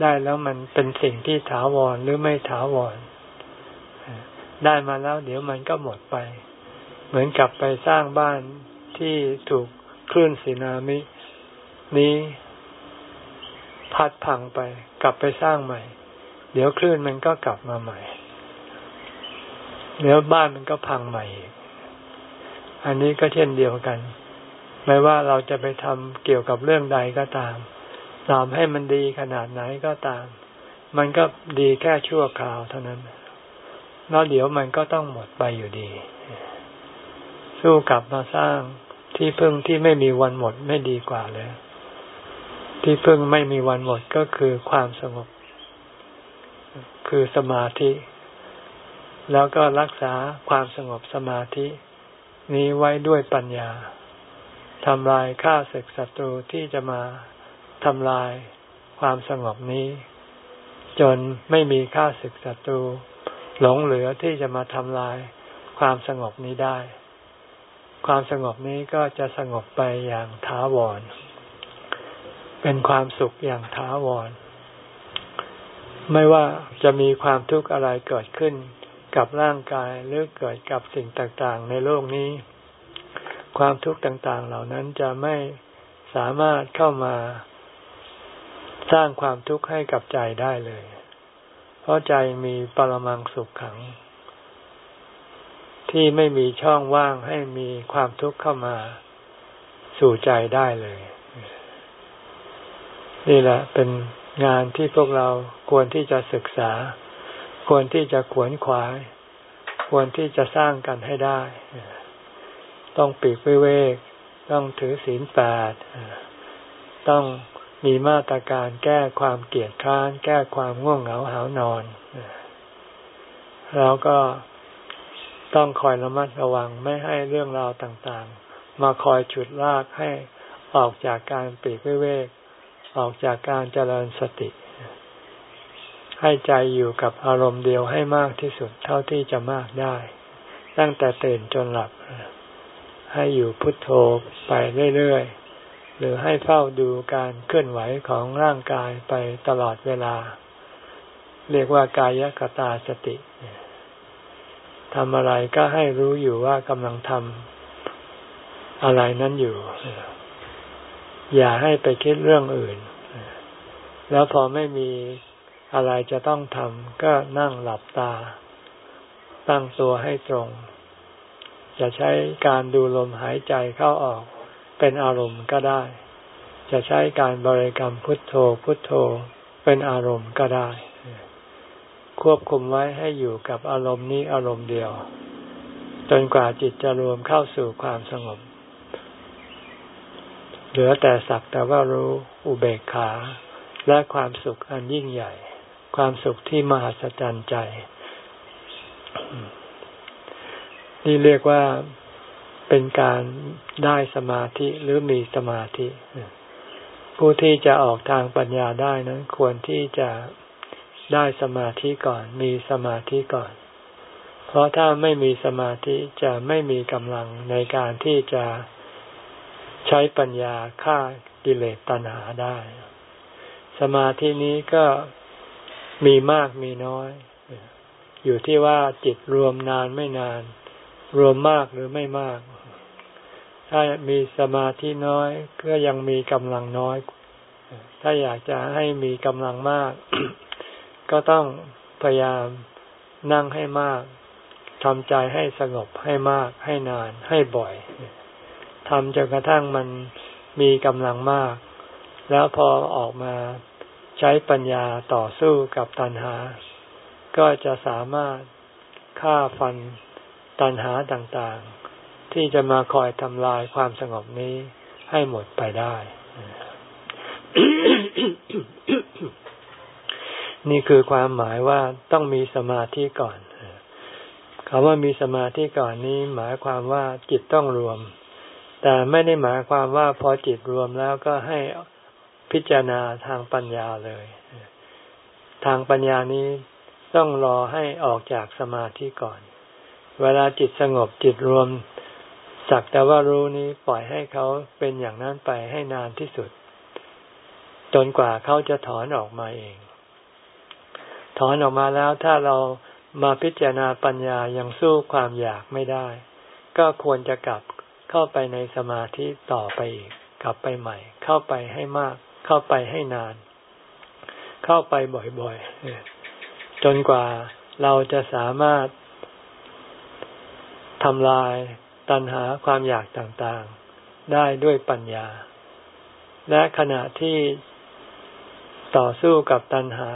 ได้แล้วมันเป็นสิ่งที่ถาวรหรือไม่ถาวร ได้มาแล้วเดี๋ยวมันก็หมดไป เหมือนกับไปสร้างบ้านที่ถูกคลื่นสึนามิ นี้พัดพังไป กลับไปสร้างใหม่ เดี๋ยวคลื่นมันก็กลับมาใหม่เดี๋ยวบ้านมันก็พังใหม่อันนี้ก็เช่นเดียวกัน ไม่ว่าเราจะไปทำเกี่ยวกับเรื่องใดก็ตาม ตามให้มันดีขนาดไหนก็ตาม มันก็ดีแค่ชั่วคราวเท่านั้น แล้วเดี๋ยวมันก็ต้องหมดไปอยู่ดี สู้กลับมาสร้างที่พึ่งที่ไม่มีวันหมดไม่ดีกว่าเลยที่พึ่งไม่มีวันหมดก็คือความสงบ คือสมาธิ แล้วก็รักษาความสงบสมาธิ นี้ไว้ด้วยปัญญาทำลายข้าศึกศัตรูที่จะมา ทำลายความสงบนี้ จนไม่มีข้าศึกศัตรู หลงเหลือที่จะมาทำลายความสงบนี้ได้ ความสงบนี้ก็จะสงบไปอย่างท้าวร เป็นความสุขอย่างท้าวร ไม่ว่าจะมีความทุกข์อะไรเกิดขึ้นกับร่างกายหรือเกิดกับสิ่งต่างๆ ในโลกนี้ ความทุกข์ต่างๆ เหล่านั้นจะไม่สามารถเข้ามา สร้างความทุกข์ให้กับใจได้เลย เพราะใจมีปรมังสุขขัง ที่ไม่มีช่องว่างให้มีความทุกข์เข้ามาสู่ใจได้เลย นี่แหละเป็นงานที่พวกเราควรที่จะศึกษา ควรที่จะขวนขวาย ควรที่จะสร้างกันให้ได้ ต้องปีกวิเวก ต้องถือศีลแปดต้อง มีมาตรการแก้ความเกลียดค้าน แก้ความง่วงเหงาหานอน แล้วก็ต้องคอยระมัดระวังไม่ให้เรื่องราวต่างๆ มาคอยฉุดลากให้ออกจากการปีกวิเวกออกจากการเจริญสติ ให้ใจอยู่กับอารมณ์เดียวให้มากที่สุดเท่าที่จะมากได้ ตั้งแต่ตื่นจนหลับ ให้อยู่พุทโธไปเรื่อยๆ หรือให้เฝ้าดูการเคลื่อนไหวของร่างกายไปตลอดเวลา เรียกว่ากายกตาสติทำอะไรก็ให้รู้อยู่ว่ากำลังทำอะไรนั้นอยู่ อย่าให้ไปคิดเรื่องอื่น แล้วพอไม่มีอะไรจะต้องทำก็นั่งหลับตา ตั้งตัวให้ตรง จะใช้การดูลมหายใจเข้าออก เป็นอารมณ์ก็ได้ จะใช้การบริกรรมพุทโธพุทโธเป็นอารมณ์ก็ได้ ควบคุมไว้ให้อยู่กับอารมณ์นี้อารมณ์เดียว จนกว่าจิตจะรวมเข้าสู่ความสงบ เหลือแต่สักแต่ว่ารู้อุเบกขา และความสุขอันยิ่งใหญ่ ความสุขที่มหัศจรรย์ใจ นี่เรียกว่า เป็นการได้สมาธิหรือมีสมาธิ ผู้ที่จะออกทางปัญญาได้นั้นควรที่จะได้สมาธิก่อน มีสมาธิก่อน เพราะถ้าไม่มีสมาธิจะไม่มีกำลังในการที่จะใช้ปัญญาฆ่ากิเลสตัณหาได้ สมาธินี้ก็มีมากมีน้อย อยู่ที่ว่าจิตรวมนานไม่นาน รวมมากหรือไม่มาก ถ้ามีสมาธิน้อย ก็ยังมีกำลังน้อย ถ้าอยากจะให้มีกำลังมาก ก็ต้องพยายามนั่งให้มากทำใจให้สงบให้มาก ให้นาน ให้บ่อยทำจนกระทั่งมันมีกำลังมาก แล้วพอออกมาใช้ปัญญาต่อสู้กับตัณหา ก็จะสามารถฆ่าฟันตัณหาต่างๆ ที่จะมาคอยทำลายความสงบนี้ให้หมดไปได้ นี่คือความหมายว่าต้องมีสมาธิก่อนคำว่ามีสมาธิก่อนนี้ หมายความว่าจิตต้องรวม แต่ไม่ได้หมายความว่าพอจิตรวมแล้วก็ให้พิจารณาทางปัญญาเลย ทางปัญญานี้ต้องรอให้ออกจากสมาธิก่อน เวลาจิตสงบจิตรวม สักแต่ว่ารู้นี้ปล่อยให้เขาเป็นอย่างนั้นไปให้นานที่สุด จนกว่าเขาจะถอนออกมาเอง ถอนออกมาแล้วถ้าเรามาพิจารณาปัญญายังสู้ความอยากไม่ได้ ก็ควรจะกลับเข้าไปในสมาธิต่อไปอีก กลับไปใหม่ เข้าไปให้มาก เข้าไปให้นาน เข้าไปบ่อยๆจนกว่าเราจะสามารถทำลาย ตัณหาความอยากต่างๆ ได้ด้วยปัญญา และขณะที่ต่อสู้กับตัณหา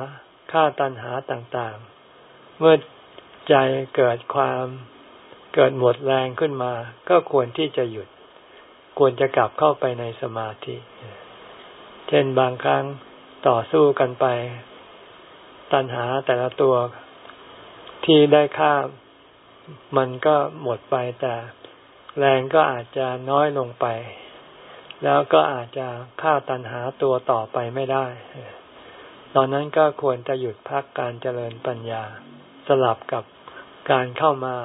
ฆ่าตัณหาต่างๆ เมื่อใจเกิดความเกิดหมดแรงขึ้นมา ก็ควรที่จะหยุด ควรจะกลับเข้าไปในสมาธิ เช่นบางครั้งต่อสู้กันไป ตัณหาแต่ละตัวที่ได้ฆ่ามันก็หมดไปแต่ แรงก็อาจจะน้อยลงไป แล้วก็อาจจะฆ่าตัณหาตัวต่อไปไม่ได้ ตอนนั้นก็ควรจะหยุดพักการเจริญปัญญา สลับกับการเข้ามา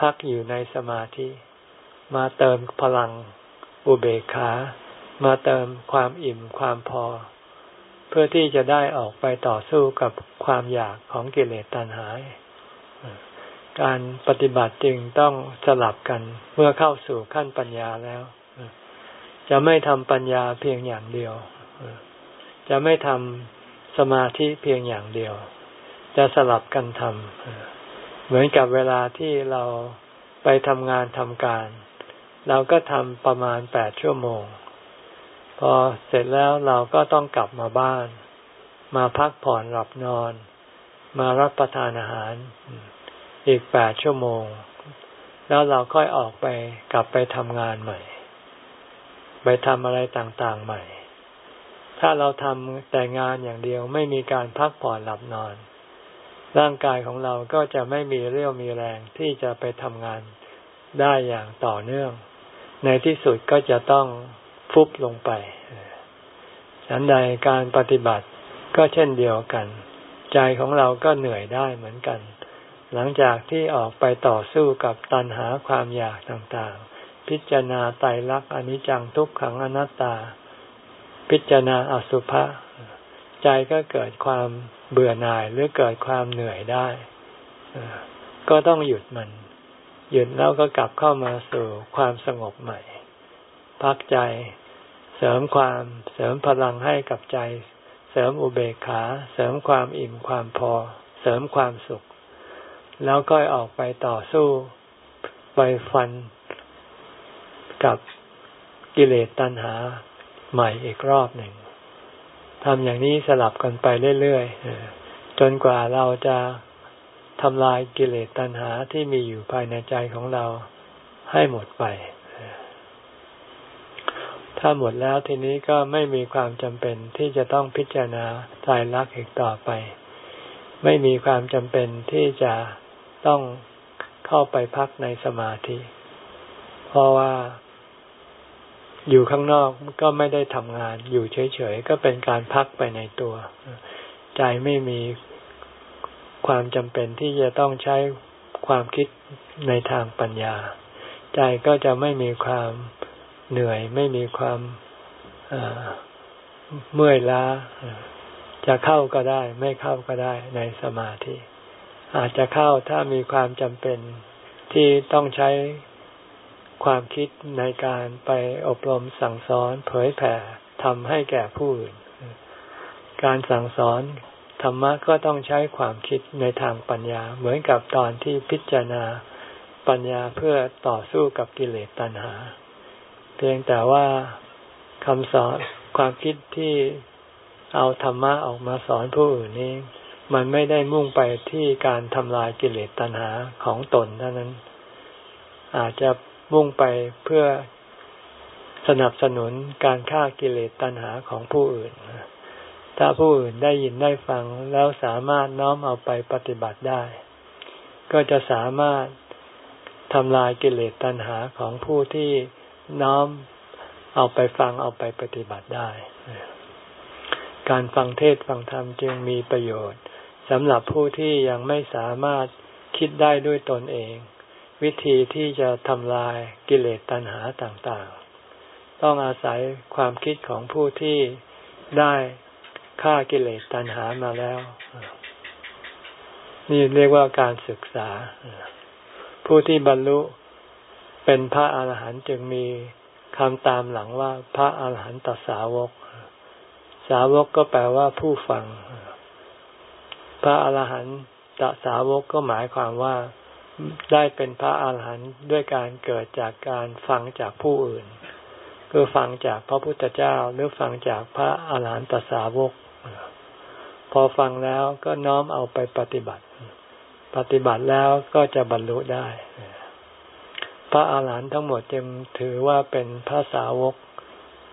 พักอยู่ในสมาธิ มาเติมพลังอุเบกขา มาเติมความอิ่มความพอ เพื่อที่จะได้ออกไปต่อสู้กับความอยากของกิเลสตัณหา การปฏิบัติจึงต้องสลับกันเมื่อเข้าสู่ขั้นปัญญาแล้ว จะไม่ทำปัญญาเพียงอย่างเดียว จะไม่ทำสมาธิเพียงอย่างเดียว จะสลับกันทำเหมือนกับเวลาที่เราไปทำงานทำการ เราก็ทำประมาณแปดชั่วโมง พอเสร็จแล้วเราก็ต้องกลับมาบ้าน มาพักผ่อนหลับนอน มารับประทานอาหาร อีกแปดชั่วโมง แล้วเราค่อยออกไปกลับไปทำงานใหม่ ไปทำอะไรต่างๆใหม่ ถ้าเราทำแต่งานอย่างเดียวไม่มีการพักผ่อนหลับนอน ร่างกายของเราก็จะไม่มีเรี่ยวมีแรงที่จะไปทำงานได้อย่างต่อเนื่อง ในที่สุดก็จะต้องฟุบลงไปฉันใดการปฏิบัติก็เช่นเดียวกัน ใจของเราก็เหนื่อยได้เหมือนกัน หลังจากที่ออกไปต่อสู้กับตัณหาความอยากต่างๆ พิจารณาไตรลักษณ์อนิจจังทุกขังอนัตตา พิจารณาอสุภะใจก็เกิดความเบื่อหน่ายหรือเกิดความเหนื่อยได้ ก็ต้องหยุดมัน หยุดแล้วก็กลับเข้ามาสู่ความสงบใหม่ พักใจเสริมความเสริมพลังให้กับใจ เสริมอุเบกขา เสริมความอิ่มความพอ เสริมความสุข แล้วก็ออกไปต่อสู้ไปฟันกับกิเลสตัณหาใหม่อีกรอบหนึ่งทำอย่างนี้สลับกันไปเรื่อยๆจนกว่าเราจะทำลายกิเลสตัณหาที่มีอยู่ภายในใจของเราให้หมดไป ถ้าหมดแล้วทีนี้ก็ไม่มีความจำเป็นที่จะต้องพิจารณาตายรักอีกต่อไป ไม่มีความจำเป็นที่จะ ต้องเข้าไปพักในสมาธิ เพราะว่าอยู่ข้างนอกก็ไม่ได้ทำงาน อยู่เฉยๆ ก็เป็นการพักไปในตัว ใจไม่มีความจำเป็นที่จะต้องใช้ความคิดในทางปัญญา ใจก็จะไม่มีความเหนื่อย ไม่มีความเมื่อยล้า จะเข้าก็ได้ ไม่เข้าก็ได้ในสมาธิ อาจจะเข้าถ้ามีความจำเป็นที่ต้องใช้ความคิดในการไปอบรมสั่งสอนเผยแผ่ทำให้แก่ผู้อื่น การสั่งสอนธรรมะก็ต้องใช้ความคิดในทางปัญญา เหมือนกับตอนที่พิจารณาปัญญาเพื่อต่อสู้กับกิเลสตัณหา เพียงแต่ว่าคำสอนความคิดที่เอาธรรมะออกมาสอนผู้อื่นนี้ มันไม่ได้มุ่งไปที่การทำลายกิเลสตัณหาของตนเท่านั้น อาจจะมุ่งไปเพื่อสนับสนุนการฆ่ากิเลสตัณหาของผู้อื่น ถ้าผู้อื่นได้ยินได้ฟังแล้วสามารถน้อมเอาไปปฏิบัติได้ ก็จะสามารถทำลายกิเลสตัณหาของผู้ที่น้อมเอาไปฟังเอาไปปฏิบัติได้ การฟังเทศฟังธรรมจึงมีประโยชน์ สำหรับผู้ที่ยังไม่สามารถคิดได้ด้วยตนเอง วิธีที่จะทำลายกิเลสตัณหาต่างๆ ต้องอาศัยความคิดของผู้ที่ได้ฆ่ากิเลสตัณหามาแล้ว นี่เรียกว่าการศึกษา ผู้ที่บรรลุเป็นพระอาหารหันต์จึงมีคำตามหลังว่าพระอาหารหันตสาวก สาวกก็แปลว่าผู้ฟัง พระอาหารหันตสาวกก็หมายความว่าได้เป็นพระอาหารหันต์ด้วยการเกิดจากการฟังจากผู้อื่น คือฟังจากพระพุทธเจ้าหรือฟังจากพระอาหารหันตสาวก พอฟังแล้วก็น้อมเอาไปปฏิบัติ ปฏิบัติแล้วก็จะบรรลุได้ พระอาหารหันต์ทั้งหมดจึงถือว่าเป็นพระสาวก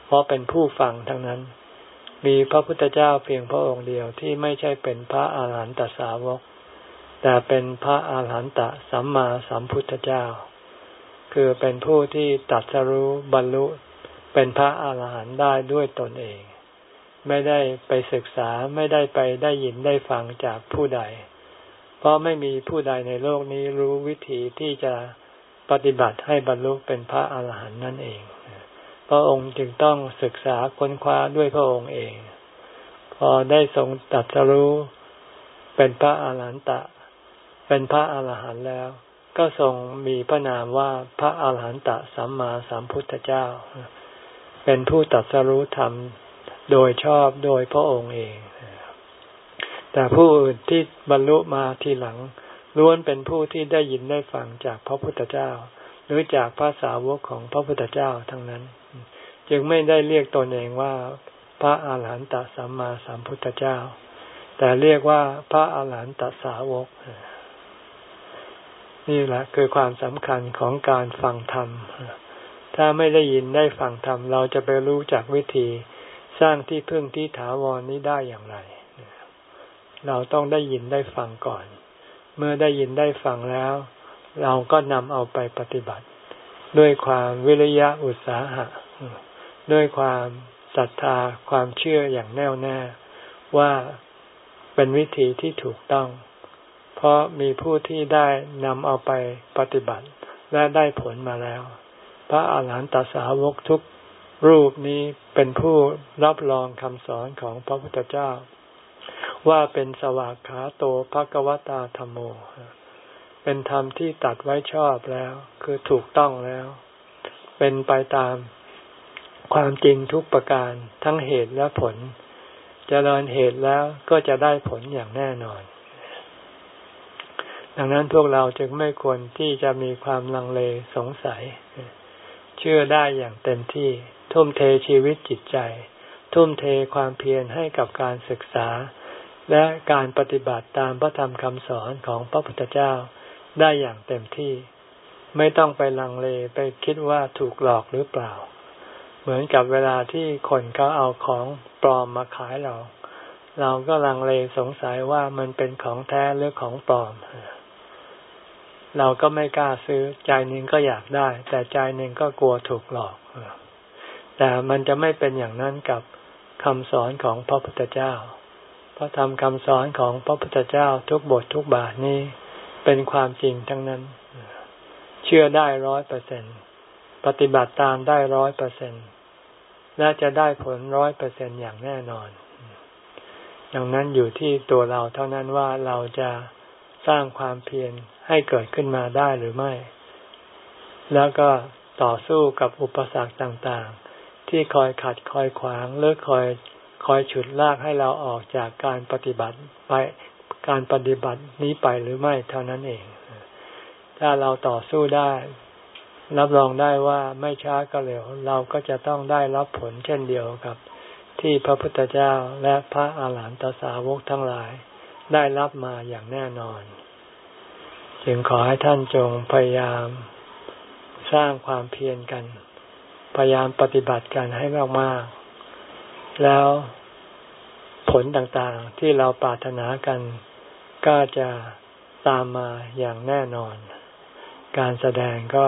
เพราะเป็นผู้ฟังทั้งนั้น มีพระพุทธเจ้าเพียงพระองค์เดียวที่ไม่ใช่เป็นพระอาหารหันตสาวก แต่เป็นพระอาหารหันตสัมมาสัมพุทธเจ้า คือเป็นผู้ที่ตัดสรู้บรรลุเป็นพระอาหารหันต์ได้ด้วยตนเอง ไม่ได้ไปศึกษาไม่ได้ไปได้ยินได้ฟังจากผู้ใด เพราะไม่มีผู้ใดในโลกนี้รู้วิธีที่จะปฏิบัติให้บรรลุเป็นพระอาหารหันต์นั่นเอง พระองค์จึงต้องศึกษาค้นคว้าด้วยพระองค์เอง พอได้ทรงตัดสรู้เป็นพระอาหารหันตะ เป็นพระอาหารหันต์แล้ว ก็ทรงมีพระนามว่าพระอาหารหันตะสัมมาสัมพุทธเจ้า เป็นผู้ตัดสรู้ธรรมโดยชอบโดยพระองค์เอง แต่ผู้อื่นที่บรรลุมาทีหลังล้วนเป็นผู้ที่ได้ยินได้ฟังจากพระพุทธเจ้า หรือจากภาษาวกของพระพุทธเจ้าทั้งนั้น จึงไม่ได้เรียกตนเองว่า พระอาหารหันตสัมมาสัมพุทธเจ้า แต่เรียกว่าพระอาหารหันตสาวก นี่แหละคือความสำคัญของการฟังธรรม ถ้าไม่ได้ยินได้ฟังธรรม เราจะไปรู้จักวิธีสร้างที่พึ่งที่ถาวรนี้ได้อย่างไร เราต้องได้ยินได้ฟังก่อน เมื่อได้ยินได้ฟังแล้ว เราก็นำเอาไปปฏิบัติ ด้วยความวิริยะอุตสาหะ ด้วยความศรัทธาความเชื่ออย่างแน่วแน่ว่าเป็นวิธีที่ถูกต้อง เพราะมีผู้ที่ได้นำเอาไปปฏิบัติและได้ผลมาแล้ว พระอาหารหันตสาวกทุกรูปนี้เป็นผู้รับรองคำสอนของพระพุทธเจ้า ว่าเป็นสวากขาโตภกวตาธรรมโม เป็นธรรมที่ตัดไว้ชอบแล้ว คือถูกต้องแล้ว เป็นไปตาม ความจริงทุกประการทั้งเหตุและผลจเจริญเหตุแล้วก็จะได้ผลอย่างแน่นอน ดังนั้นพวกเราจึงไม่ควรที่จะมีความลังเลสงสัย เชื่อได้อย่างเต็มที่ ทุ่มเทชีวิตจิตใจ ทุ่มเทความเพียรให้กับการศึกษา และการปฏิบัติตามพระธรรมคำสอนของพระพุทธเจ้าได้อย่างเต็มที่ ไม่ต้องไปลังเลไปคิดว่าถูกหลอกหรือเปล่า เหมือนกับเวลาที่คนเขาเอาของปลอมมาขายเรา เราก็ลังเลสงสัยว่ามันเป็นของแท้หรือของปลอม เราก็ไม่กล้าซื้อใจหนึ่งก็อยากได้ แต่ใจหนึ่งก็กลัวถูกหลอกแต่มันจะไม่เป็นอย่างนั้นกับคำสอนของพระพุทธเจ้า พระธรรมคำสอนของพระพุทธเจ้าทุกบททุกบาทนี้เป็นความจริงทั้งนั้น เชื่อได้ร้อยเปอร์เซ็นปฏิบัติตามได้ร้อยเปอร์เซ็นต์ และจะได้ผลร้อยเปอร์เซ็นอย่างแน่นอนดังนั้นอยู่ที่ตัวเราเท่านั้นว่าเราจะสร้างความเพียรให้เกิดขึ้นมาได้หรือไม่ แล้วก็ต่อสู้กับอุปสรรคต่างๆ ที่คอยขัดคอยขวางหรือคอยคอยฉุดลากให้เราออกจากการปฏิบัติไปการปฏิบัตินี้ไปหรือไม่เท่านั้นเอง ถ้าเราต่อสู้ได้ รับรองได้ว่าไม่ช้าก็เร็ว เราก็จะต้องได้รับผลเช่นเดียวกับ ที่พระพุทธเจ้าและพระอาหารหันตสาวกทั้งหลาย ได้รับมาอย่างแน่นอน จึงขอให้ท่านจงพยายามสร้างความเพียรกัน พยายามปฏิบัติกันให้มากๆ แล้วผลต่างๆที่เราปรารถนากัน ก็จะตามมาอย่างแน่นอน การแสดงก็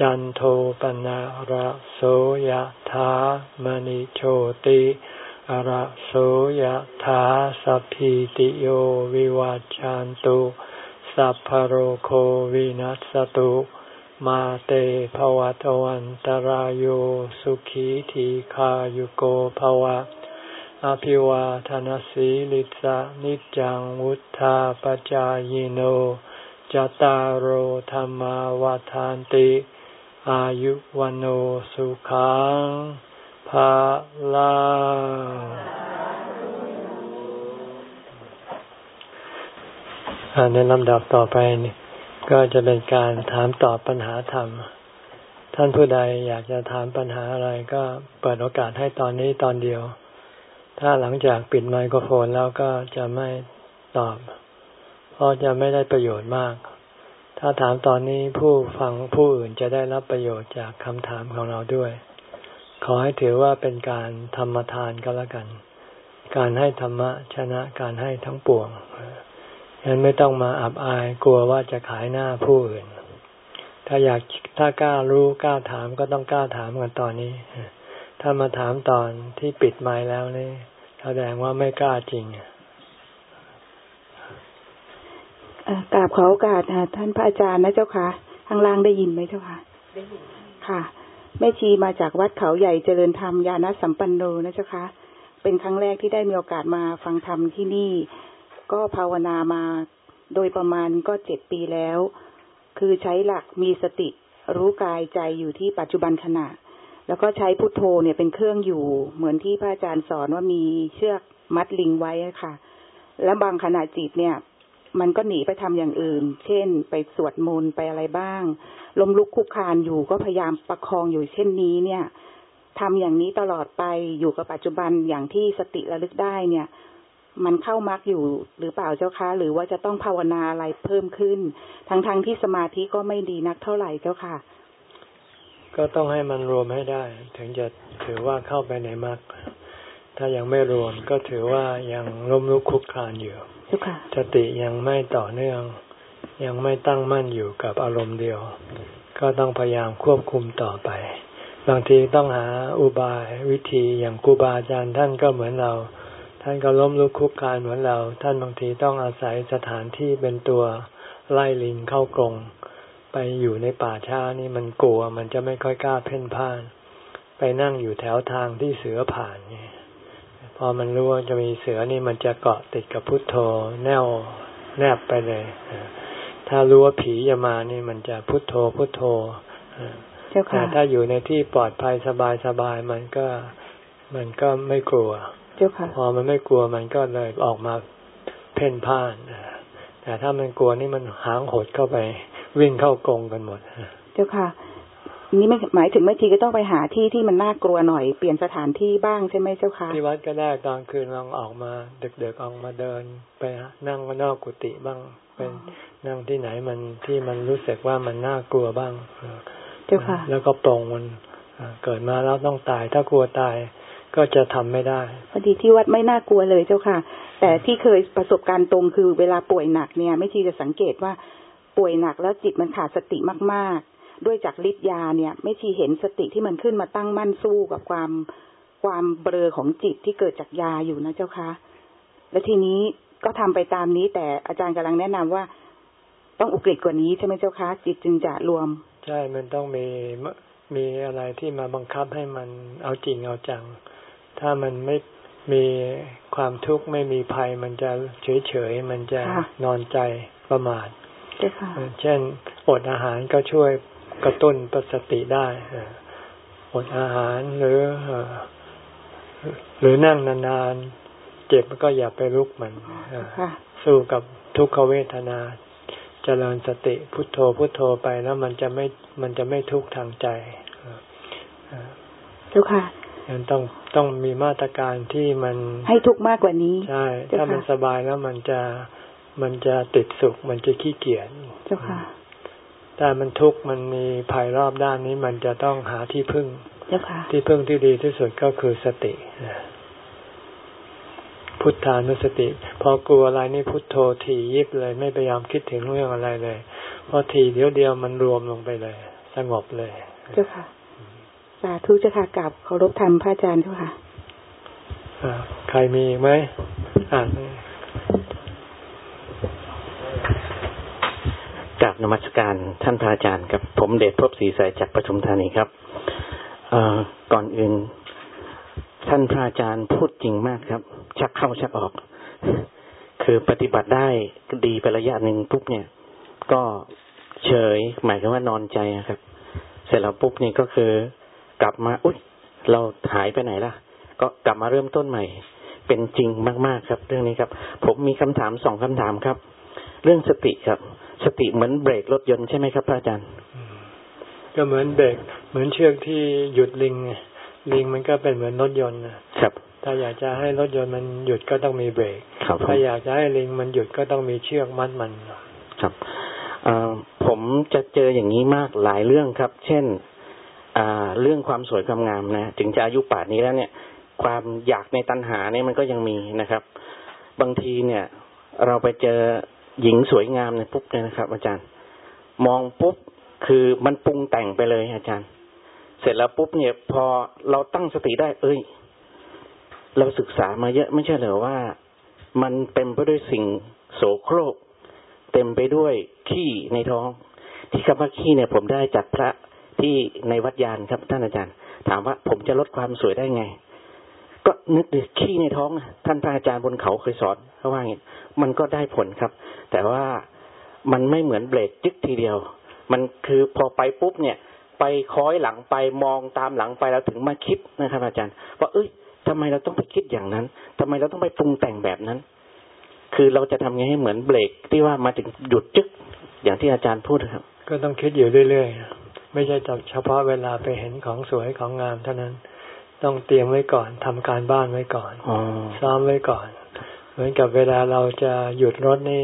จันโทปนะระโสยธามณิโชติอระโสยธาสัพพิติโยวิวัจจันตุ สัพพโรโควินัสตุ มาเตภวัตวันตารโยสุขีทีขายุโกภวะ อภิวาทนสีลิสะนิจังวุธาปจายโน จตารโหธรรมวาทานติ อายุวันโอสุขังภาลาในลำดับต่อไปก็จะเป็นการถามตอบปัญหาธรรม ท่านผู้ใดอยากจะถามปัญหาอะไรก็เปิดโอกาสให้ตอนนี้ตอนเดียว ถ้าหลังจากปิดไมโครโฟนแล้วก็จะไม่ตอบ เพราะจะไม่ได้ประโยชน์มาก ถ้าถามตอนนี้ผู้ฟังผู้อื่นจะได้รับประโยชน์จากคำถามของเราด้วย ขอให้ถือว่าเป็นการธรรมทานก็แล้วกัน การให้ธรรมะชนะการให้ทั้งปวงฉะนั้นไม่ต้องมาอับอายกลัวว่าจะขายหน้าผู้อื่น ถ้าอยากถ้ากล้ารู้กล้าถามก็ต้องกล้าถามกันตอนนี้ ถ้ามาถามตอนที่ปิดไม้แล้วนี่แสดงว่าไม่กล้าจริง กราบขอโอกาสท่านพระอาจารย์นะเจ้าค่ะข้างล่างได้ยินไหมเจ้าค่ะ ได้ยินค่ะแม่ชีมาจากวัดเขาใหญ่เจริญธรรมญาณสัมปันโนนะเจ้าค่ะเป็นครั้งแรกที่ได้มีโอกาสมาฟังธรรมที่นี่ ก็ภาวนามาโดยประมาณก็เจ็ดปีแล้ว คือใช้หลักมีสติ รู้กายใจอยู่ที่ปัจจุบันขณะ แล้วก็ใช้พุทโธเนี่ยเป็นเครื่องอยู่ เหมือนที่พระอาจารย์สอนว่ามีเชือกมัดลิงไว้ค่ะ แล้วบางขณะจิตเนี่ย มันก็หนีไปทำอย่างอื่น เช่น ไปสวดมนต์ไปอะไรบ้าง ลมลุกคุกคานอยู่ก็พยายามประคองอยู่เช่นนี้เนี่ยทำอย่างนี้ตลอดไปอยู่กับปัจจุบันอย่างที่สติระลึกได้เนี่ย มันเข้ามักอยู่หรือเปล่าเจ้าคะหรือว่าจะต้องภาวนาอะไรเพิ่มขึ้น ทั้งๆทที่สมาธิก็ไม่ดีนักเท่าไหร่เจ้าค่ะ ก็ต้องให้มันรวมให้ได้ ถึงจะถือว่าเข้าไปในมรรค ถ้ายังไม่รวมก็ถือว่ายังล้มลุกคุกคลานอยู่สติยังไม่ต่อเนื่อง ยังไม่ตั้งมั่นอยู่กับอารมณ์เดียว ก็ต้องพยายามควบคุมต่อไป บางทีต้องหาอุบายวิธีอย่างครูบาอาจารย์ท่านก็เหมือนเรา ท่านก็ล้มลุกคุกคลานเหมือนเรา ท่านบางทีต้องอาศัยสถานที่เป็นตัวไล่ลิงเข้ากรงไปอยู่ในป่าช้านี่มันกลัวมันจะไม่ค่อยกล้าเพ่นพ่าน ไปนั่งอยู่แถวทางที่เสือผ่านนี่ พอมันรู้ว่าจะมีเสือนี่มันจะเกาะติดกับพุทโธแนวแนบไปเลย ถ้ารู้ว่าผีจะมานี่มันจะพุทโธพุทโธแต่ถ้าอยู่ในที่ปลอดภัยสบายสบายมันก็มันก็ไม่กลัวพอมันไม่กลัวมันก็เลยออกมาเพ่นพ่านแต่ถ้ามันกลัวนี่มันหางหดเข้าไป วิ่งเข้ากรงกันหมดเจ้าค่ะ นี่ไม่หมายถึงไม่ทีก็ต้องไปหาที่ที่มันน่ากลัวหน่อยเปลี่ยนสถานที่บ้างใช่ไหมเจ้าค่ะที่วัดก็ได้ตอนคืนลองออกมาเด็กๆออกมาเดิน ไปนั่งนอกกุฏิบ้างเป็นนั่งที่ไหนมันที่มันรู้สึกว่ามันน่ากลัวบ้างเจ้าค่ะ แล้วก็ปรงมันเกิดมาแล้วต้องตายถ้ากลัวตายก็จะทำไม่ได้พอดีที่วัดไม่น่ากลัวเลยเจ้าค่ะ แต่ที่เคยประสบการณ์ตรงคือเวลาป่วยหนักเนี่ย ไม่ทีจะสังเกตว่าป่วยหนักแล้วจิตมันขาดสติมากๆ ด้วยจากฤทธิ์ยาเนี่ยไม่ชีเห็นสติที่มันขึ้นมาตั้งมั่นสู้กับความความเบลอของจิตที่เกิดจากยาอยู่นะเจ้าคะและทีนี้ก็ทำไปตามนี้ แต่อาจารย์กำลังแนะนำว่าต้องอุกฤษกว่านี้ใช่ไหมเจ้าคะจิตจึงจะรวม ใช่มันต้องมีมีอะไรที่มาบังคับให้มันเอาจริงเอาจัง ถ้ามันไม่มีความทุกข์ไม่มีภัย มันจะเฉยเฉยมันจะนอนใจประมาทเช่นอดอาหารก็ช่วย กระตุ้นประสติได้อดอาหารหรือหรือนั่งนานๆเจจ็บก็อย่าไปลุกมันสู้กับทุกขเวทนาเจริญสติพุทโธพุทโธไปแล้วมันจะไม่มันจะไม่ทุกข์ทางใจเจ้าค่ะยังต้องต้องมีมาตรการที่มันให้ทุกข์มากกว่านี้ ใช่ ถ้ามันสบายแล้วมันจะมันจะติดสุข มันจะขี้เกียจเจ้าค่ะ แต่มันทุกข์มันมีภัยรอบด้านนี้มันจะต้องหาที่พึ่งเจ้าค่ะที่พึ่งที่ดีที่สุดก็คือสติพุทธานุสติ พอกลัวอะไรนี่พุทโธทียิบเลย ไม่พยายามคิดถึงเรื่องอะไรเลยพอทีเดียวเดียวมันรวมลงไปเลย สงบเลยเจ้าค่ะสาธุเจ้าค่ะกับเคารพธรรมพระอาจารย์เจ้าค่ะใครมีไหมอ่าน กับนมัสการท่านพระอาจารย์ครับ ผมเดชพบศรีสายจากประชุมธานีครับก่อนอื่น ท่านพระอาจารย์พูดจริงมากครับ ชักเข้าชักออก คือปฏิบัติได้ดีไประยะหนึ่งปุ๊บเนี่ย ก็เฉย หมายถึงว่านอนใจครับ เสร็จแล้วปุ๊บนี่ก็คือกลับมาอุ้ยเราหายไปไหนล่ะ ก็กลับมาเริ่มต้นใหม่ เป็นจริงมาก ๆ ครับ เรื่องนี้ครับ ผมมีคำถามสองคำถามครับ เรื่องสติครับ สติเหมือนเบรกรถยนต์ใช่ไหมครับพระอาจารย์ ก็เหมือนเบรกเหมือนเชือกที่หยุดลิงไงลิงมันก็เป็นเหมือนรถยนต์นะครับ ถ้าอยากจะให้รถยนต์มันหยุดก็ต้องมีเบรกถ้าอยากจะให้ลิงมันหยุดก็ต้องมีเชือกมัดมันครับผมจะเจออย่างนี้มากหลายเรื่องครับ เช่นเรื่องความสวยความงามนะ ถึงจะอายุป่านนี้แล้วเนี่ย ความอยากในตัณหาเนี่ยมันก็ยังมีนะครับ บางทีเนี่ย เราไปเจอ หญิงสวยงามในปุ๊บเนี่ยนะครับ อาจารย์ มองปุ๊บคือมันปรุงแต่งไปเลย อาจารย์ เสร็จแล้วปุ๊บเนี่ย พอเราตั้งสติได้ เอ้ย เราศึกษามาเยอะไม่ใช่เหรอว่า มันเต็มไปด้วยสิ่งโสโครก เต็มไปด้วยขี้ในท้อง ที่คำว่าขี้เนี่ย ผมได้จากพระที่ในวัดยานครับท่านอาจารย์ ถามว่าผมจะลดความสวยได้ไง ก็นึกดิขี้ในท้องท่านพระอาจารย์บนเขาเคยสอนเขาว่าอย่างนี้มันก็ได้ผลครับ แต่ว่ามันไม่เหมือนเบรกจึ๊กทีเดียว มันคือพอไปปุ๊บเนี่ย ไปคอยหลังไปมองตามหลังไปแล้วถึงมาคิดนะครับ อาจารย์ว่าเอ้ยทำไมเราต้องไปคิดอย่างนั้นทำไมเราต้องไปปรุงแต่งแบบนั้น คือเราจะทำไงให้เหมือนเบรกที่ว่ามาถึงหยุดจึ๊กอย่างที่อาจารย์พูดครับ ก็ต้องคิดอยู่เรื่อยๆไม่ใช่เฉพาะเวลาไปเห็นของสวยของงามเท่านั้น ต้องเตรียมไว้ก่อนทำการบ้านไว้ก่อนซ้อมไว้ก่อน เหมือนกับเวลาเราจะหยุดรถนี่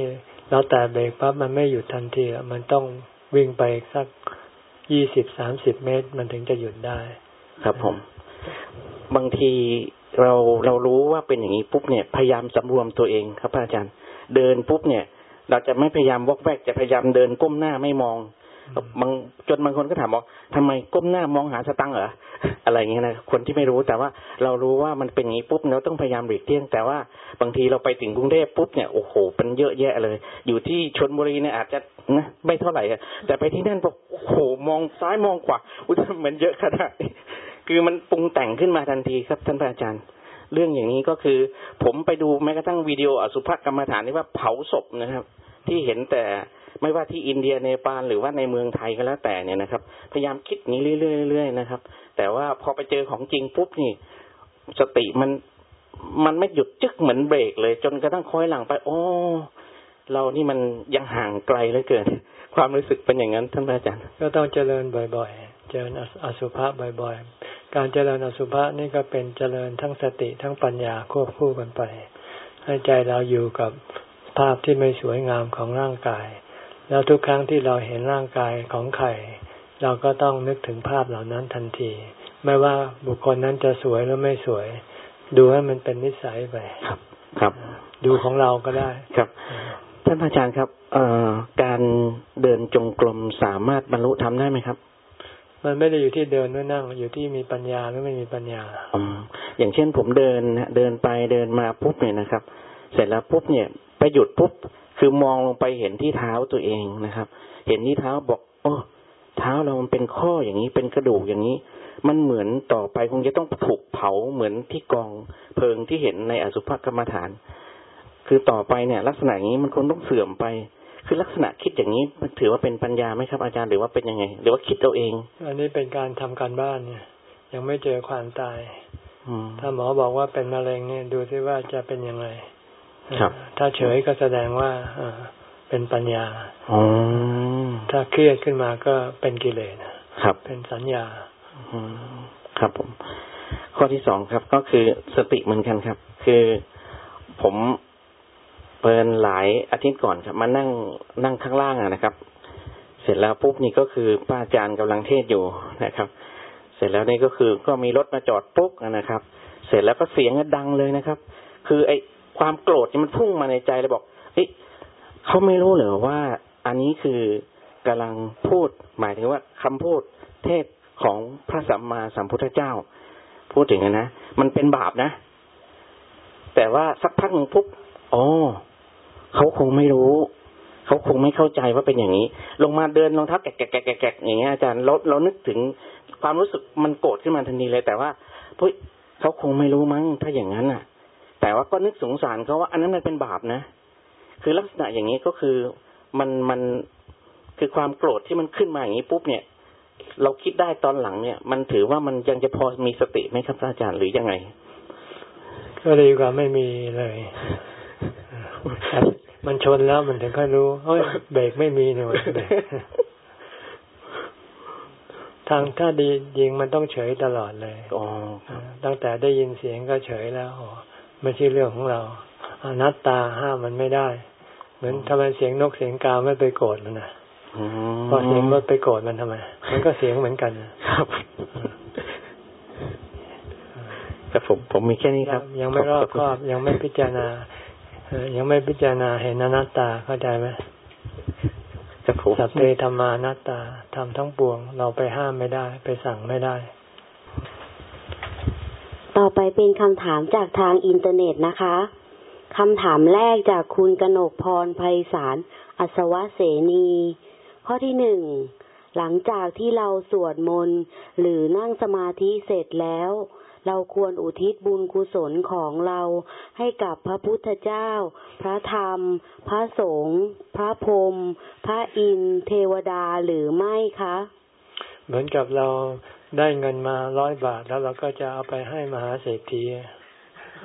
เราแต่เบรกปั๊บมันไม่หยุดทันทีมันต้องวิ่งไปสักยี่สิบสามสิบเมตร มันถึงจะหยุดได้ ครับผม บางทีเราเรารู้ว่าเป็นอย่างนี้ปุ๊บเนี่ยพยายามสำรวมตัวเองครับอาจารย์ เดินปุ๊บเนี่ย เราจะไม่พยายามวอกแวกจะพยายามเดินก้มหน้าไม่มอง บางจนบางคนก็ถามว่าทำไมก้มหน้ามองหาสตังเหรออะไรเงี้ยนะคนที่ไม่รู้แต่ว่าเรารู้ว่ามันเป็นอย่างนี้ปุ๊บเราต้องพยายามหลีกเลี่ยง แต่ว่าบางทีเราไปถึงกรุงเทพปุ๊บเนี่ยโอ้โหเป็นเยอะแยะเลย อยู่ที่ชนบุรีเนี่ยอาจจะนะไม่เท่าไหร่แต่ไปที่นั่นบอกโอ้โหมองซ้ายมองขวาอุ้ยเหมือนเยอะขนาดคือมันปรุงแต่งขึ้นมาทันทีครับท่านอาจารย์เรื่องอย่างนี้ก็คือ ผมไปดูแม้กระทั่งวิดีโออสุภกรรมฐานที่ว่าเผาศพนะครับ ที่เห็นแต่ ไม่ว่าที่อินเดียเนปาลหรือว่าในเมืองไทยก็แล้วแต่เนี่ยนะครับ พยายามคิดนี้เรื่อยๆนะครับ แต่ว่าพอไปเจอของจริงปุ๊บนี่สติมันมันไม่หยุดจึกเหมือนเบรกเลย จนกระทั่งคอยหลังไปโอ้เรานี่มันยังห่างไกลเหลือเกิน ความรู้สึกเป็นอย่างนั้นท่านอาจารย์ ก็ต้องเจริญบ่อยๆ เจริญอสุภะบ่อยๆ การเจริญอสุภะนี่ก็เป็นเจริญทั้งสติทั้งปัญญาควบคู่กันไป ให้ใจเราอยู่กับภาพที่ไม่สวยงามของร่างกาย แล้วทุกครั้งที่เราเห็นร่างกายของใครเราก็ต้องนึกถึงภาพเหล่านั้นทันที ไม่ว่าบุคคลนั้นจะสวยหรือไม่สวย ดูให้มันเป็นนิสัยไปครับ ครับ ดูของเราก็ได้ครับท่านอาจารย์ครับ เอ่อการเดินจงกรมสามารถบรรลุทำได้ไหมครับ มันไม่ได้อยู่ที่เดินหรือนั่ง อยู่ที่มีปัญญาหรือไม่มีปัญญาอ๋ออย่างเช่นผมเดินเดินไปเดินมาปุ๊บเนี่ยนะครับ เสร็จแล้วปุ๊บเนี่ยไปหยุดปุ๊บ คือมองลงไปเห็นที่เท้าตัวเองนะครับ เห็นที่เท้าบอกโอ้เท้าเรามันเป็นข้ออย่างนี้เป็นกระดูกอย่างนี้ มันเหมือนต่อไปคงจะต้องถูกเผาเหมือนที่กองเพลิงที่เห็นในอสุภกรรมฐาน คือต่อไปเนี่ย ลักษณะอย่างนี้มันคงต้องเสื่อมไป คือลักษณะคิดอย่างนี้มันถือว่าเป็นปัญญาไหมครับอาจารย์หรือว่าเป็นยังไง หรือว่าคิดเราเอง อันนี้เป็นการทำการบ้านเนี่ยยังไม่เจอความตายถ้าหมอบอกว่าเป็นมะเร็งเนี่ยดูซิว่าจะเป็นยังไงครับ ถ้าเฉยก็แสดงว่าเป็นปัญญาอ๋อถ้าเครียดขึ้นมาก็เป็นกิเลสครับ เป็นสัญญาครับผม ข้อที่สองครับ ก็คือสติเหมือนกันครับ คือผมเปินหลายอาทิตย์ก่อนครับ มานั่งนั่งข้างล่างนะครับ เสร็จแล้วปุ๊บนี่ก็คือป้าอาจารย์กำลังเทศอยู่นะครับ เสร็จแล้วนี่ก็คือก็มีรถมาจอดปุ๊บนะครับ เสร็จแล้วก็เสียงดังเลยนะครับ คือไอ้ ความโกรธนี่มันพุ่งมาในใจเลยบอกเฮ้ยเขาไม่รู้เหรอว่าอันนี้คือกำลังพูด หมายถึงว่าคำพูดเทศของพระสัมมาสัมพุทธเจ้า พูดถึงนะมันเป็นบาปนะ แต่ว่าสักพักหนึ่งปุ๊บอ๋อเขาคงไม่รู้เขาคงไม่เข้าใจว่าเป็นอย่างนี้ ลงมาเดินรองเท้าแกะแกะแกะแกะอย่างเงี้ยอาจารย์เราเรานึกถึงความรู้สึกมันโกรธขึ้นมาทันทีเลย แต่ว่าเฮ้ยเขาคงไม่รู้มั้งถ้าอย่างนั้นอะ แต่ว่าก็นึกสงสารเขาว่า อันนั้นมันเป็นบาปนะ คือลักษณะอย่างนี้ก็คือมันมันคือความโกรธที่มันขึ้นมาอย่างนี้ปุ๊บเนี่ย เราคิดได้ตอนหลังเนี่ย มันถือว่ามันยังจะพอมีสติไหมครับอาจารย์หรือยังไง ก็ดีกว่าไม่มีเลยมันชนแล้วมันถึงค่อยรู้เฮ้ยเบรกไม่มีเนี่ยเบรกทางถ้าดียิงมันต้องเฉยตลอดเลยอตั้งแต่ได้ยินเสียงก็เฉยแล้ว ไม่ใช่เรื่องของเราอนัตตาห้ามมันไม่ได้ เหมือนทำไมเสียงนกเสียงกาไม่ไปโกรธมันนะพอเสียงรถไปโกรธมันทำไม มันก็เสียงเหมือนกันครับแต่ผมผมมีแค่นี้ครับ ยังไม่รอบครอบยังไม่พิจารณายังไม่พิจารณาเห็นอนัตตาเข้าใจไหมสัพเพธรรมานัตตาทำทั้งปวง เราไปห้ามไม่ได้ ไปสั่งไม่ได้ ต่อไปเป็นคำถามจากทางอินเทอร์เน็ตนะคะคำถามแรกจากคุณกนกพรไพศาลอัศวะเสนี ข้อที่หนึ่งหลังจากที่เราสวดมนต์หรือนั่งสมาธิเสร็จแล้ว เราควรอุทิศบุญกุศลของเราให้กับพระพุทธเจ้า พระธรรม พระสงฆ์พระพรหมพระอินทร์เทวดาหรือไม่คะ เหมือนกับเรา ได้เงินมาร้อยบาทแล้วเราก็จะเอาไปให้มหาเศรษฐี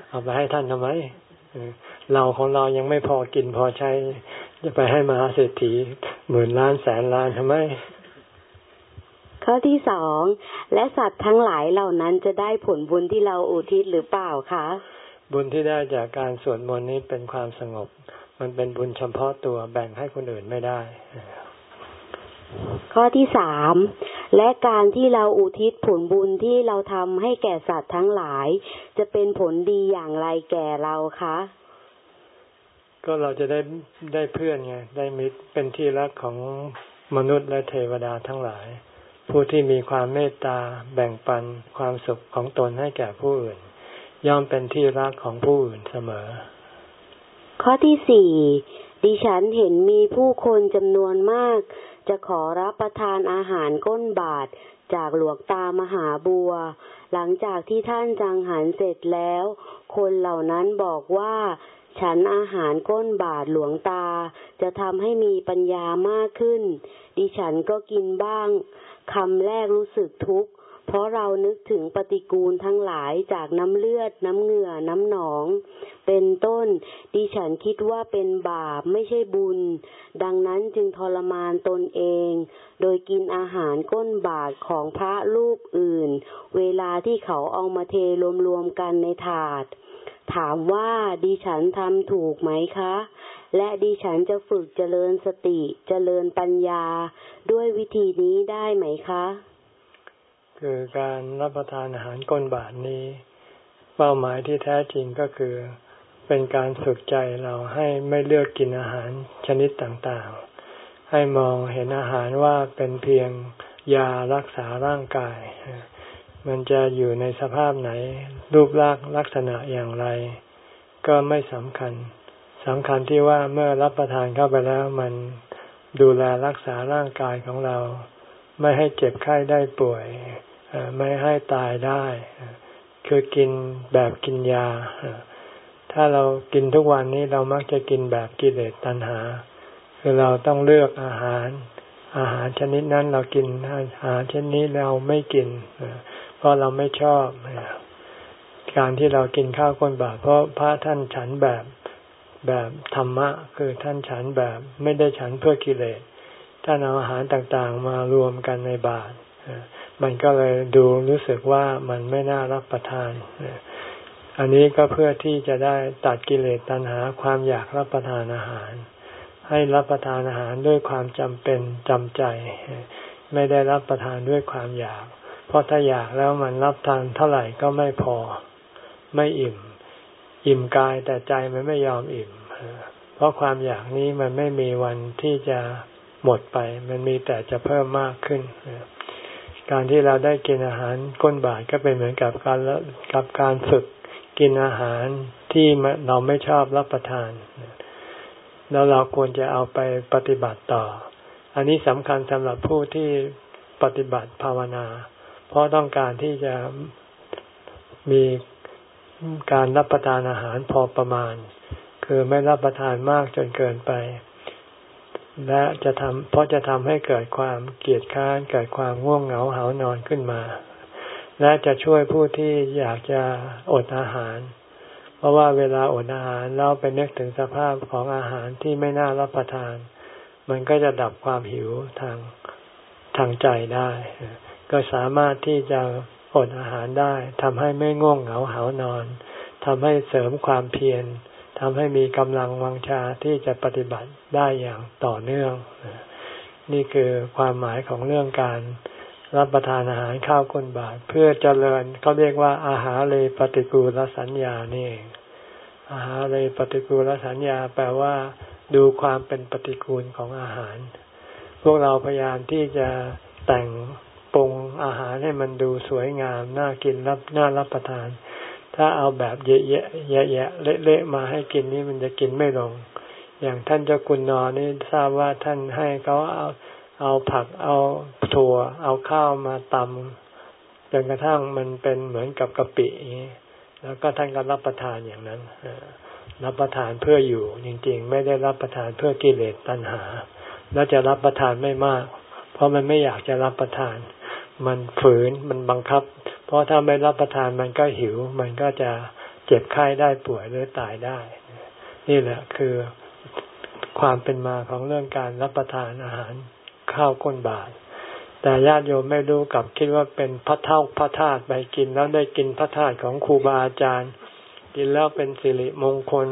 เอาไปให้ท่านทำไมเราของเรายังไม่พอกินพอใช้ จะไปให้มหาเศรษฐีหมื่นล้านแสนล้านทำไม ข้อที่สองและสัตว์ทั้งหลายเหล่านั้นจะได้ผลบุญที่เราอุทิศหรือเปล่าคะบุญที่ได้จากการสวดมนต์นี้เป็นความสงบ มันเป็นบุญเฉพาะตัวแบ่งให้คนอื่นไม่ได้ ข้อที่สามและการที่เราอุทิศผลบุญที่เราทำให้แก่สัตว์ทั้งหลาย จะเป็นผลดีอย่างไรแก่เราคะ ก็เราจะได้ได้เพื่อนไงได้มิตรเป็นที่รักของมนุษย์และเทวดาทั้งหลาย ผู้ที่มีความเมตตาแบ่งปันความสุขของตนให้แก่ผู้อื่น ย่อมเป็นที่รักของผู้อื่นเสมอ ข้อที่สี่ดิฉันเห็นมีผู้คนจำนวนมาก จะขอรับประทานอาหารก้นบาทจากหลวงตามหาบัว หลังจากที่ท่านจังหันเสร็จแล้ว คนเหล่านั้นบอกว่า ฉันอาหารก้นบาทหลวงตา จะทำให้มีปัญญามากขึ้น ดิฉันก็กินบ้างคำแรกรู้สึกทุกข์ เพราะเรานึกถึงปฏิกูลทั้งหลายจากน้ำเลือด น้ำเหงื่อ น้ำหนอง เป็นต้น ดิฉันคิดว่าเป็นบาปไม่ใช่บุญ ดังนั้นจึงทรมานตนเอง โดยกินอาหารก้นบาทของพระลูกอื่น เวลาที่เขาเอามาเทรวมๆกันในถาด ถามว่าดิฉันทำถูกไหมคะและดิฉันจะฝึกเจริญสติ เจริญปัญญา ด้วยวิธีนี้ได้ไหมคะ คือการรับประทานอาหารก้นบาทนี้ เป้าหมายที่แท้จริงก็คือ เป็นการฝึกใจเราให้ไม่เลือกกินอาหารชนิดต่างๆ ให้มองเห็นอาหารว่าเป็นเพียงยารักษาร่างกาย มันจะอยู่ในสภาพไหน รูปร่างลักษณะอย่างไร ก็ไม่สำคัญสำคัญที่ว่าเมื่อรับประทานเข้าไปแล้วมันดูแลรักษาร่างกายของเรา ไม่ให้เจ็บไข้ได้ป่วย ไม่ให้ตายได้ คือกินแบบกินยา ถ้าเรากินทุกวันนี้เรามักจะกินแบบกิเลสตัณหา คือเราต้องเลือกอาหาร อาหารชนิดนั้นเรากินอาหารชนิดนี้เราไม่กิน เพราะเราไม่ชอบการที่เรากินข้าวก้นบาตรเพราะพระท่านฉันแบบแบบธรรมะ คือท่านฉันแบบไม่ได้ฉันเพื่อกิเลส ท่านเอาอาหารต่างๆมารวมกันในบาตรมันก็เลยดูรู้สึกว่ามันไม่น่ารับประทาน อันนี้ก็เพื่อที่จะได้ตัดกิเลสตัณหาความอยากรับประทานอาหาร ให้รับประทานอาหารด้วยความจำเป็นจำใจ ไม่ได้รับประทานด้วยความอยาก เพราะถ้าอยากแล้วมันรับทานเท่าไหร่ก็ไม่พอ ไม่อิ่ม อิ่มกายแต่ใจมันไม่ยอมอิ่ม เพราะความอยากนี้มันไม่มีวันที่จะ หมดไป มันมีแต่จะเพิ่มมากขึ้น การที่เราได้กินอาหารก้นบาทก็เป็นเหมือนกับการกับการฝึกกินอาหารที่เราไม่ชอบรับประทาน แล้วเราควรจะเอาไปปฏิบัติต่อ อันนี้สำคัญสำหรับผู้ที่ปฏิบัติภาวนา เพราะต้องการที่จะมีการรับประทานอาหารพอประมาณ คือไม่รับประทานมากจนเกินไป และจะทำเพราะจะทำให้เกิดความเกียดค้านเกิดความง่วงเหงาหานอนขึ้นมา และจะช่วยผู้ที่อยากจะอดอาหาร เพราะว่าเวลาอดอาหารเราไปนึกถึงสภาพของอาหารที่ไม่น่ารับประทาน มันก็จะดับความหิวทางทางใจได้ ก็สามารถที่จะอดอาหารได้ทำให้ไม่ง่วงเหงาหานอนทำให้เสริมความเพียร ทำให้มีกำลังวังชาที่จะปฏิบัติได้อย่างต่อเนื่อง นี่คือความหมายของเรื่องการรับประทานอาหารข้าวก้นบาทเพื่อเจริญเขาเรียกว่าอาหารเลยปฏิกูลสัญญานี่เองอาหารเลยปฏิกูลสัญญาแปลว่า ดูความเป็นปฏิกูลของอาหาร พวกเราพยายามที่จะแต่งปรุงอาหารให้มันดูสวยงามน่ากินรับน่ารับประทาน ถ้าเอาแบบเยอะๆแยะเละๆมาให้กินนี่มันจะกินไม่ลง อย่างท่านเจ้าคุณนอนนี่ทราบว่าท่านให้เขาเอาเอาผักเอาถั่ว เอาข้าวมาตำจนกระทั่งมันเป็นเหมือนกับกะปิแล้วก็ท่านก็รับประทานอย่างนั้นรับประทานเพื่ออยู่ จริงๆ ไม่ได้รับประทานเพื่อกิเลสตัณหา แล้วจะรับประทานไม่มาก เพราะมันไม่อยากจะรับประทาน มันฝืนมันบังคับ เพราะถ้าไม่รับประทานมันก็หิว มันก็จะเจ็บไข้ได้ป่วยหรือตายได้ นี่แหละคือความเป็นมาของเรื่องการรับประทานอาหารข้าวก้นบาท แต่ญาติโยมไม่รู้กับคิดว่าเป็นพระเท่าพระธาตุไปกินแล้วได้กินพระธาตุของครูบาอาจารย์ กินแล้วเป็นสิริมงคล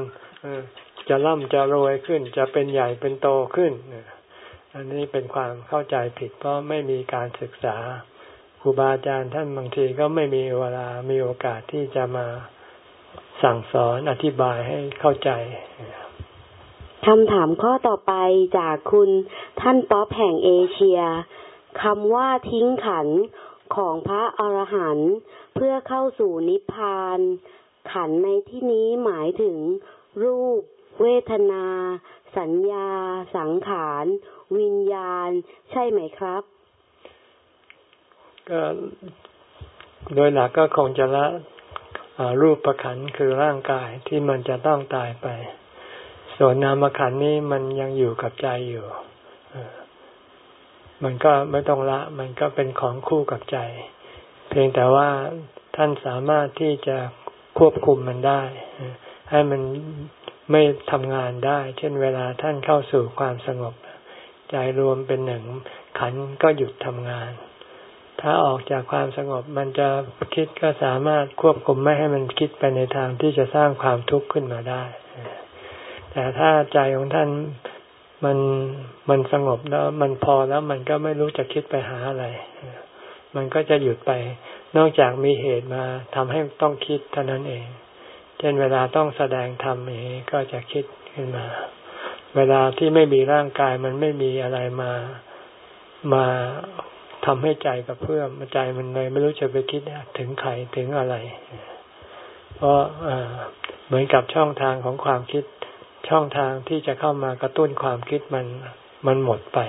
จะร่ำจะรวยขึ้น จะเป็นใหญ่เป็นโตขึ้น อันนี้เป็นความเข้าใจผิดเพราะไม่มีการศึกษา ครูบาอาจารย์ท่านบางทีก็ไม่มีเวลามีโอกาสที่จะมาสั่งสอนอธิบายให้เข้าใจคำถามข้อต่อไปจากคุณท่านป๊อปแห่งเอเชียคำว่าทิ้งขันของพระอรหันต์เพื่อเข้าสู่นิพพาน ขันในที่นี้หมายถึง รูป เวทนา สัญญา สังขาร วิญญาณ ใช่ไหมครับ ก็โดยหลักก็คงจะละรูปประขันคือร่างกายที่มันจะต้องตายไป ส่วนนามขันนี้มันยังอยู่กับใจอยู่มันก็ไม่ต้องละ มันก็เป็นของคู่กับใจ เพียงแต่ว่าท่านสามารถที่จะควบคุมมันได้ ให้มันไม่ทำงานได้ เช่นเวลาท่านเข้าสู่ความสงบ ใจรวมเป็นหนึ่งขันก็หยุดทำงาน ถ้าออกจากความสงบมันจะคิดก็สามารถควบคุมไม่ให้มันคิดไปในทางที่จะสร้างความทุกข์ขึ้นมาได้ แต่ถ้าใจของท่านมันมันสงบแล้วมันพอแล้วมันก็ไม่รู้จะคิดไปหาอะไร มันก็จะหยุดไป นอกจากมีเหตุมาทำให้ต้องคิดเท่านั้นเอง เช่นเวลาต้องแสดงธรรมเองก็จะคิดขึ้นมา เวลาที่ไม่มีร่างกายมันไม่มีอะไรมามา ทำให้ใจกับเพื่อมใจมันเลยไม่รู้จะไปคิดถึงใครถึงอะไร เพราะเหมือนกับช่องทางของความคิดช่องทางที่จะเข้ามากระตุ้นความคิดมันมันหมดไป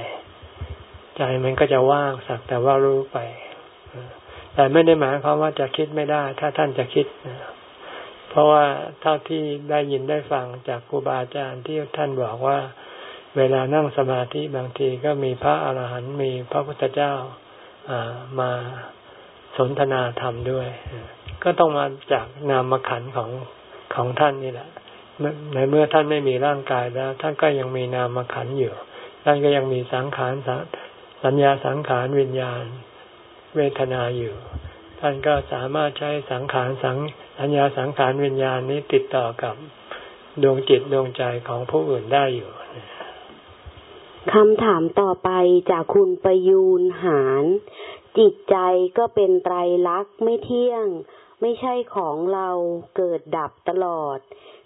ใจมันก็จะว่างสักแต่ว่ารู้ไป แต่ไม่ได้หมายความว่าจะคิดไม่ได้ ถ้าท่านจะคิดเพราะว่าเท่าที่ได้ยินได้ฟังจากครูบาอาจารย์ที่ท่านบอกว่า เวลานั่งสมาธิบางทีก็มีพระอาหารหันต์มีพระพุทธเจ้า มาสนทนาธรรมด้วย ก็ต้องมาจากนามขันของของท่านนี่แหละในเมื่อท่านไม่มีร่างกายแล้ว ท่านก็ยังมีนามขันอยู่ ท่านก็ยังมีสังขารสัญญาสังขารวิญญาณเวทนาอยู่ ท่านก็สามารถใช้สังขารสังสัญญาสังขารวิญญาณนี้ติดต่อกับดวงจิตดวงใจของผู้อื่นได้อยู่ คำถามต่อไปจากคุณประยูนหาร จิตใจก็เป็นไตรลักษณ์ไม่เที่ยง ไม่ใช่ของเราเกิดดับตลอด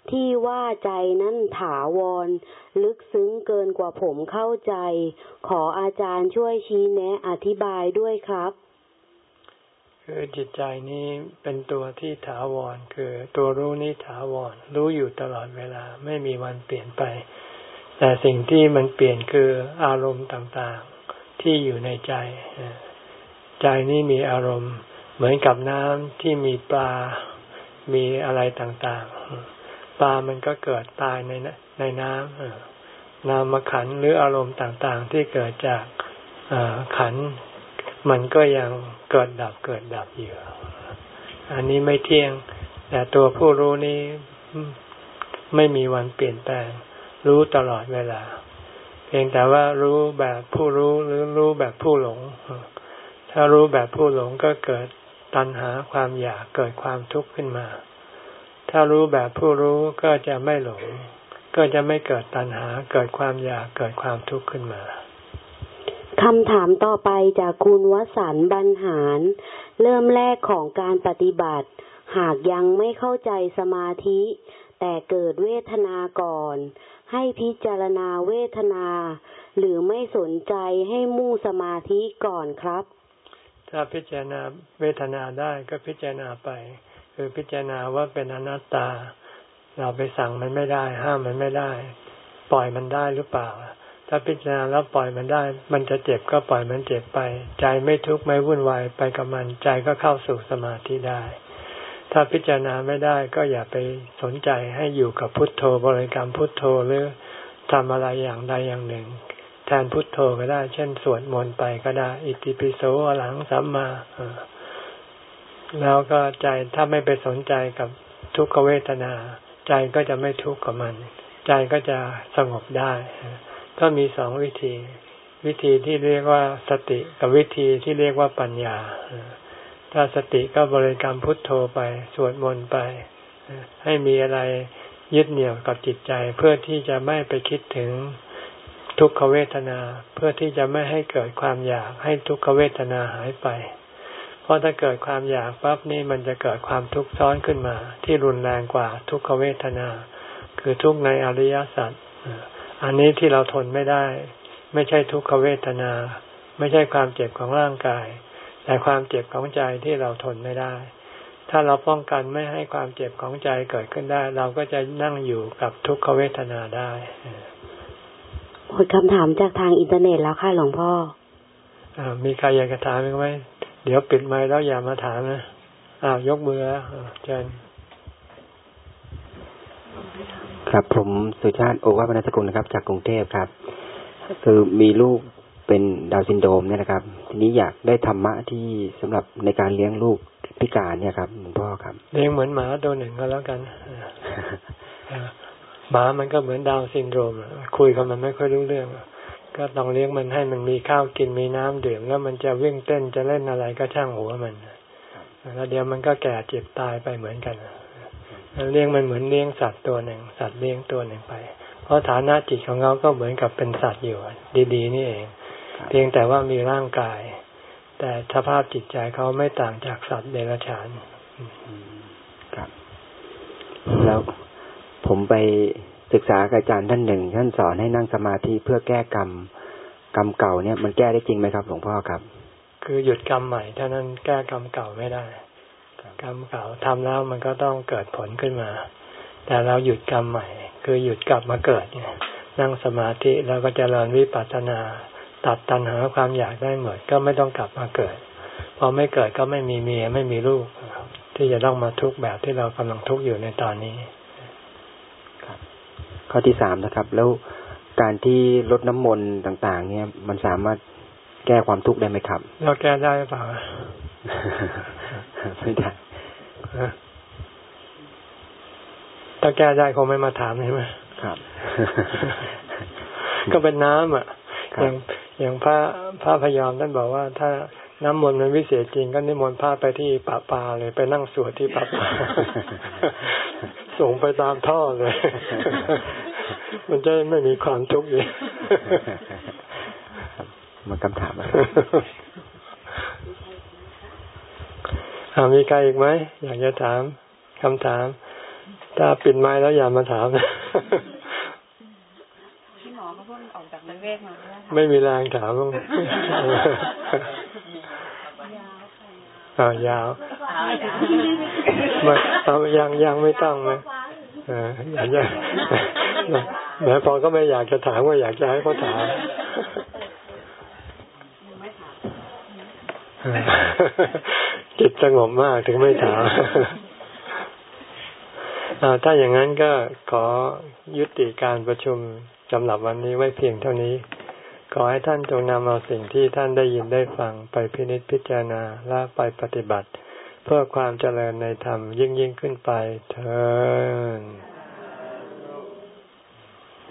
ที่ว่าใจนั้นถาวร ลึกซึ้งเกินกว่าผมเข้าใจ ขออาจารย์ช่วยชี้แนะอธิบายด้วยครับ คือจิตใจนี้เป็นตัวที่ถาวร คือตัวรู้นี้ถาวร รู้อยู่ตลอดเวลาไม่มีวันเปลี่ยนไป แต่สิ่งที่มันเปลี่ยนคืออารมณ์ต่างๆที่อยู่ในใจ ใจนี้มีอารมณ์เหมือนกับน้ำที่มีปลา มีอะไรต่างๆ ปลามันก็เกิดตายในในน้ำนามขันหรืออารมณ์ต่างๆ ที่เกิดจากขันมันก็ยังเกิดดับเกิดดับอยู่ อันนี้ไม่เที่ยง แต่ตัวผู้รู้นี้ไม่มีวันเปลี่ยนแปลง รู้ตลอดเวลา เพียงแต่ว่ารู้แบบผู้รู้หรือรู้แบบผู้หลง ถ้ารู้แบบผู้หลงก็เกิดตัณหาความอยากเกิดความทุกข์ขึ้นมา ถ้ารู้แบบผู้รู้ก็จะไม่หลง ก็จะไม่เกิดตัณหาเกิดความอยากเกิดความทุกข์ขึ้นมาคำถามต่อไปจากคุณวสันบรรหาร เริ่มแรกของการปฏิบัติ หากยังไม่เข้าใจสมาธิ แต่เกิดเวทนาก่อน ให้พิจารณาเวทนา หรือไม่สนใจให้มุ่งสมาธิก่อนครับ ถ้าพิจารณาเวทนาได้ก็พิจารณาไป คือพิจารณาว่าเป็นอนัตตา เราไปสั่งมันไม่ได้ ห้ามมันไม่ได้ ปล่อยมันได้หรือเปล่า ถ้าพิจารณาแล้วปล่อยมันได้ มันจะเจ็บก็ปล่อยมันเจ็บไป ใจไม่ทุกข์ไม่วุ่นวายไปกับมัน ใจก็เข้าสู่สมาธิได้ ถ้าพิจารณาไม่ได้ก็อย่าไปสนใจให้อยู่กับพุทโธบริกรรมพุทโธหรือทำอะไรอย่างใดอย่างหนึ่ง แทนพุทโธก็ได้ เช่น สวดมนต์ไปก็ได้ อิติปิโสหลังสัมมาแล้วก็ใจถ้าไม่ไปสนใจกับทุกขเวทนา ใจก็จะไม่ทุกข์กับมัน ใจก็จะสงบได้ ก็มีสองวิธี วิธีที่เรียกว่าสติกับวิธีที่เรียกว่าปัญญา ถ้าสติก็บริกรรมพุทโธไปสวดมนต์ไป ให้มีอะไรยึดเหนี่ยวกับจิตใจ เพื่อที่จะไม่ไปคิดถึงทุกขเวทนา เพื่อที่จะไม่ให้เกิดความอยากให้ทุกขเวทนาหายไป เพราะถ้าเกิดความอยากปั๊บนี่มันจะเกิดความทุกข์ซ้อนขึ้นมา ที่รุนแรงกว่าทุกขเวทนา คือทุกในอริยสัจอันนี้ที่เราทนไม่ได้ ไม่ใช่ทุกขเวทนา ไม่ใช่ความเจ็บของร่างกาย แต่ความเจ็บของใจที่เราทนไม่ได้ ถ้าเราป้องกันไม่ให้ความเจ็บของใจเกิดขึ้นได้ เราก็จะนั่งอยู่กับทุกขเวทนาได้หมดคำถามจากทางอินเทอร์เน็ตแล้วค่ะหลวงพ่ออมีใครอยากจะถามไหมเดี๋ยวปิดไมค์แล้วอย่ามาถามนะอ้าวยกมือแล้วเชิญครับผมสุชาติโอวาปนสกุลนะครับ จากกรุงเทพครับ คือมีลูก เป็นดาวน์ซินโดรมเนี่ยนะครับ ทีนี้อยากได้ธรรมะที่สำหรับในการเลี้ยงลูกพิการเนี่ยครับหลวงพ่อครับเลี้ยงเหมือนหมาตัวหนึ่งก็แล้วกันหมามันก็เหมือนดาวน์ซินโดรมคุยกับมันไม่ค่อยรู้เรื่อง ก็ต้องเลี้ยงมันให้มันมีข้าวกินมีน้ำดื่มแล้วมันจะวิ่งเต้นจะเล่นอะไรก็ช่างหัวมันแล้วเดี๋ยวมันก็แก่เจ็บตายไปเหมือนกันเลี้ยงมันเหมือนเลี้ยงสัตว์ตัวหนึ่งสัตว์เลี้ยงตัวหนึ่งไป เพราะฐานะจิตของเราก็เหมือนกับเป็นสัตว์อยู่ ดีๆ นี่เอง เพียงแต่ว่ามีร่างกาย แต่สภาพจิตใจเขาไม่ต่างจากสัตว์เดรัจฉานครับ แล้วผมไปศึกษาอาจารย์ท่านหนึ่ง ท่านสอนให้นั่งสมาธิเพื่อแก้กรรมกรรมเก่าเนี่ยมันแก้ได้จริงไหมครับหลวงพ่อครับ คือหยุดกรรมใหม่ถ้านั้นแก้กรรมเก่าไม่ได้ กรรมเก่าทำแล้วมันก็ต้องเกิดผลขึ้นมา แต่เราหยุดกรรมใหม่ คือหยุดกลับมาเกิดเนี่ยนั่งสมาธิแล้วก็จเจริญวิปัสสนา ตัดตัณหาความอยากได้หมดก็ไม่ต้องกลับมาเกิด พอไม่เกิดก็ไม่มีเมียไม่มีลูก ที่จะต้องมาทุกข์แบบที่เรากำลังทุกข์อยู่ในตอนนี้ครับข้อที่สามนะครับ แล้วการที่ลดน้ำมนต์ต่าง ๆ เนี่ย มันสามารถแก้ความทุกข์ได้ไหมครับเราแก้ได้เปล่าไม่ได้ถ้าแก้ได้คงไม่มาถามใช่ไหมครับ ก็เป็นน้ำอะ อย่างอย่างพระพระพยอมท่านบอกว่าถ้าน้ำมนต์มันวิเศษจริงก็นิมนต์พระไปที่ป่าปาเลยไปนั่งสวดที่ป่าปาส่งไปตามท่อเลย มันจะไม่มีความทุกข์เลยมาคำถามอามีใครอีกไหมอยากจะถามคำถาม ถ้าปิดไม้แล้วอย่ามาถามพี่หมอ เขาเพิ่งออกจากเวทมาไม่มีแรงถามอ่ายาวมาเอายังยังไม่ต้องเลยออยากจะแม้พอก็ไม่อยากจะถามว่าอยากจะให้เขาถามจิตสงบมากถึงไม่ถามถ้าอย่างนั้นก็ขอยุติการประชุม สำหรับวันนี้ไว้เพียงเท่านี้ ขอให้ท่านจงนำเอาสิ่งที่ท่านได้ยินได้ฟังไปพินิจพิจารณาและไปปฏิบัติ เพื่อความเจริญในธรรมยิ่งยิ่งขึ้นไปเถิด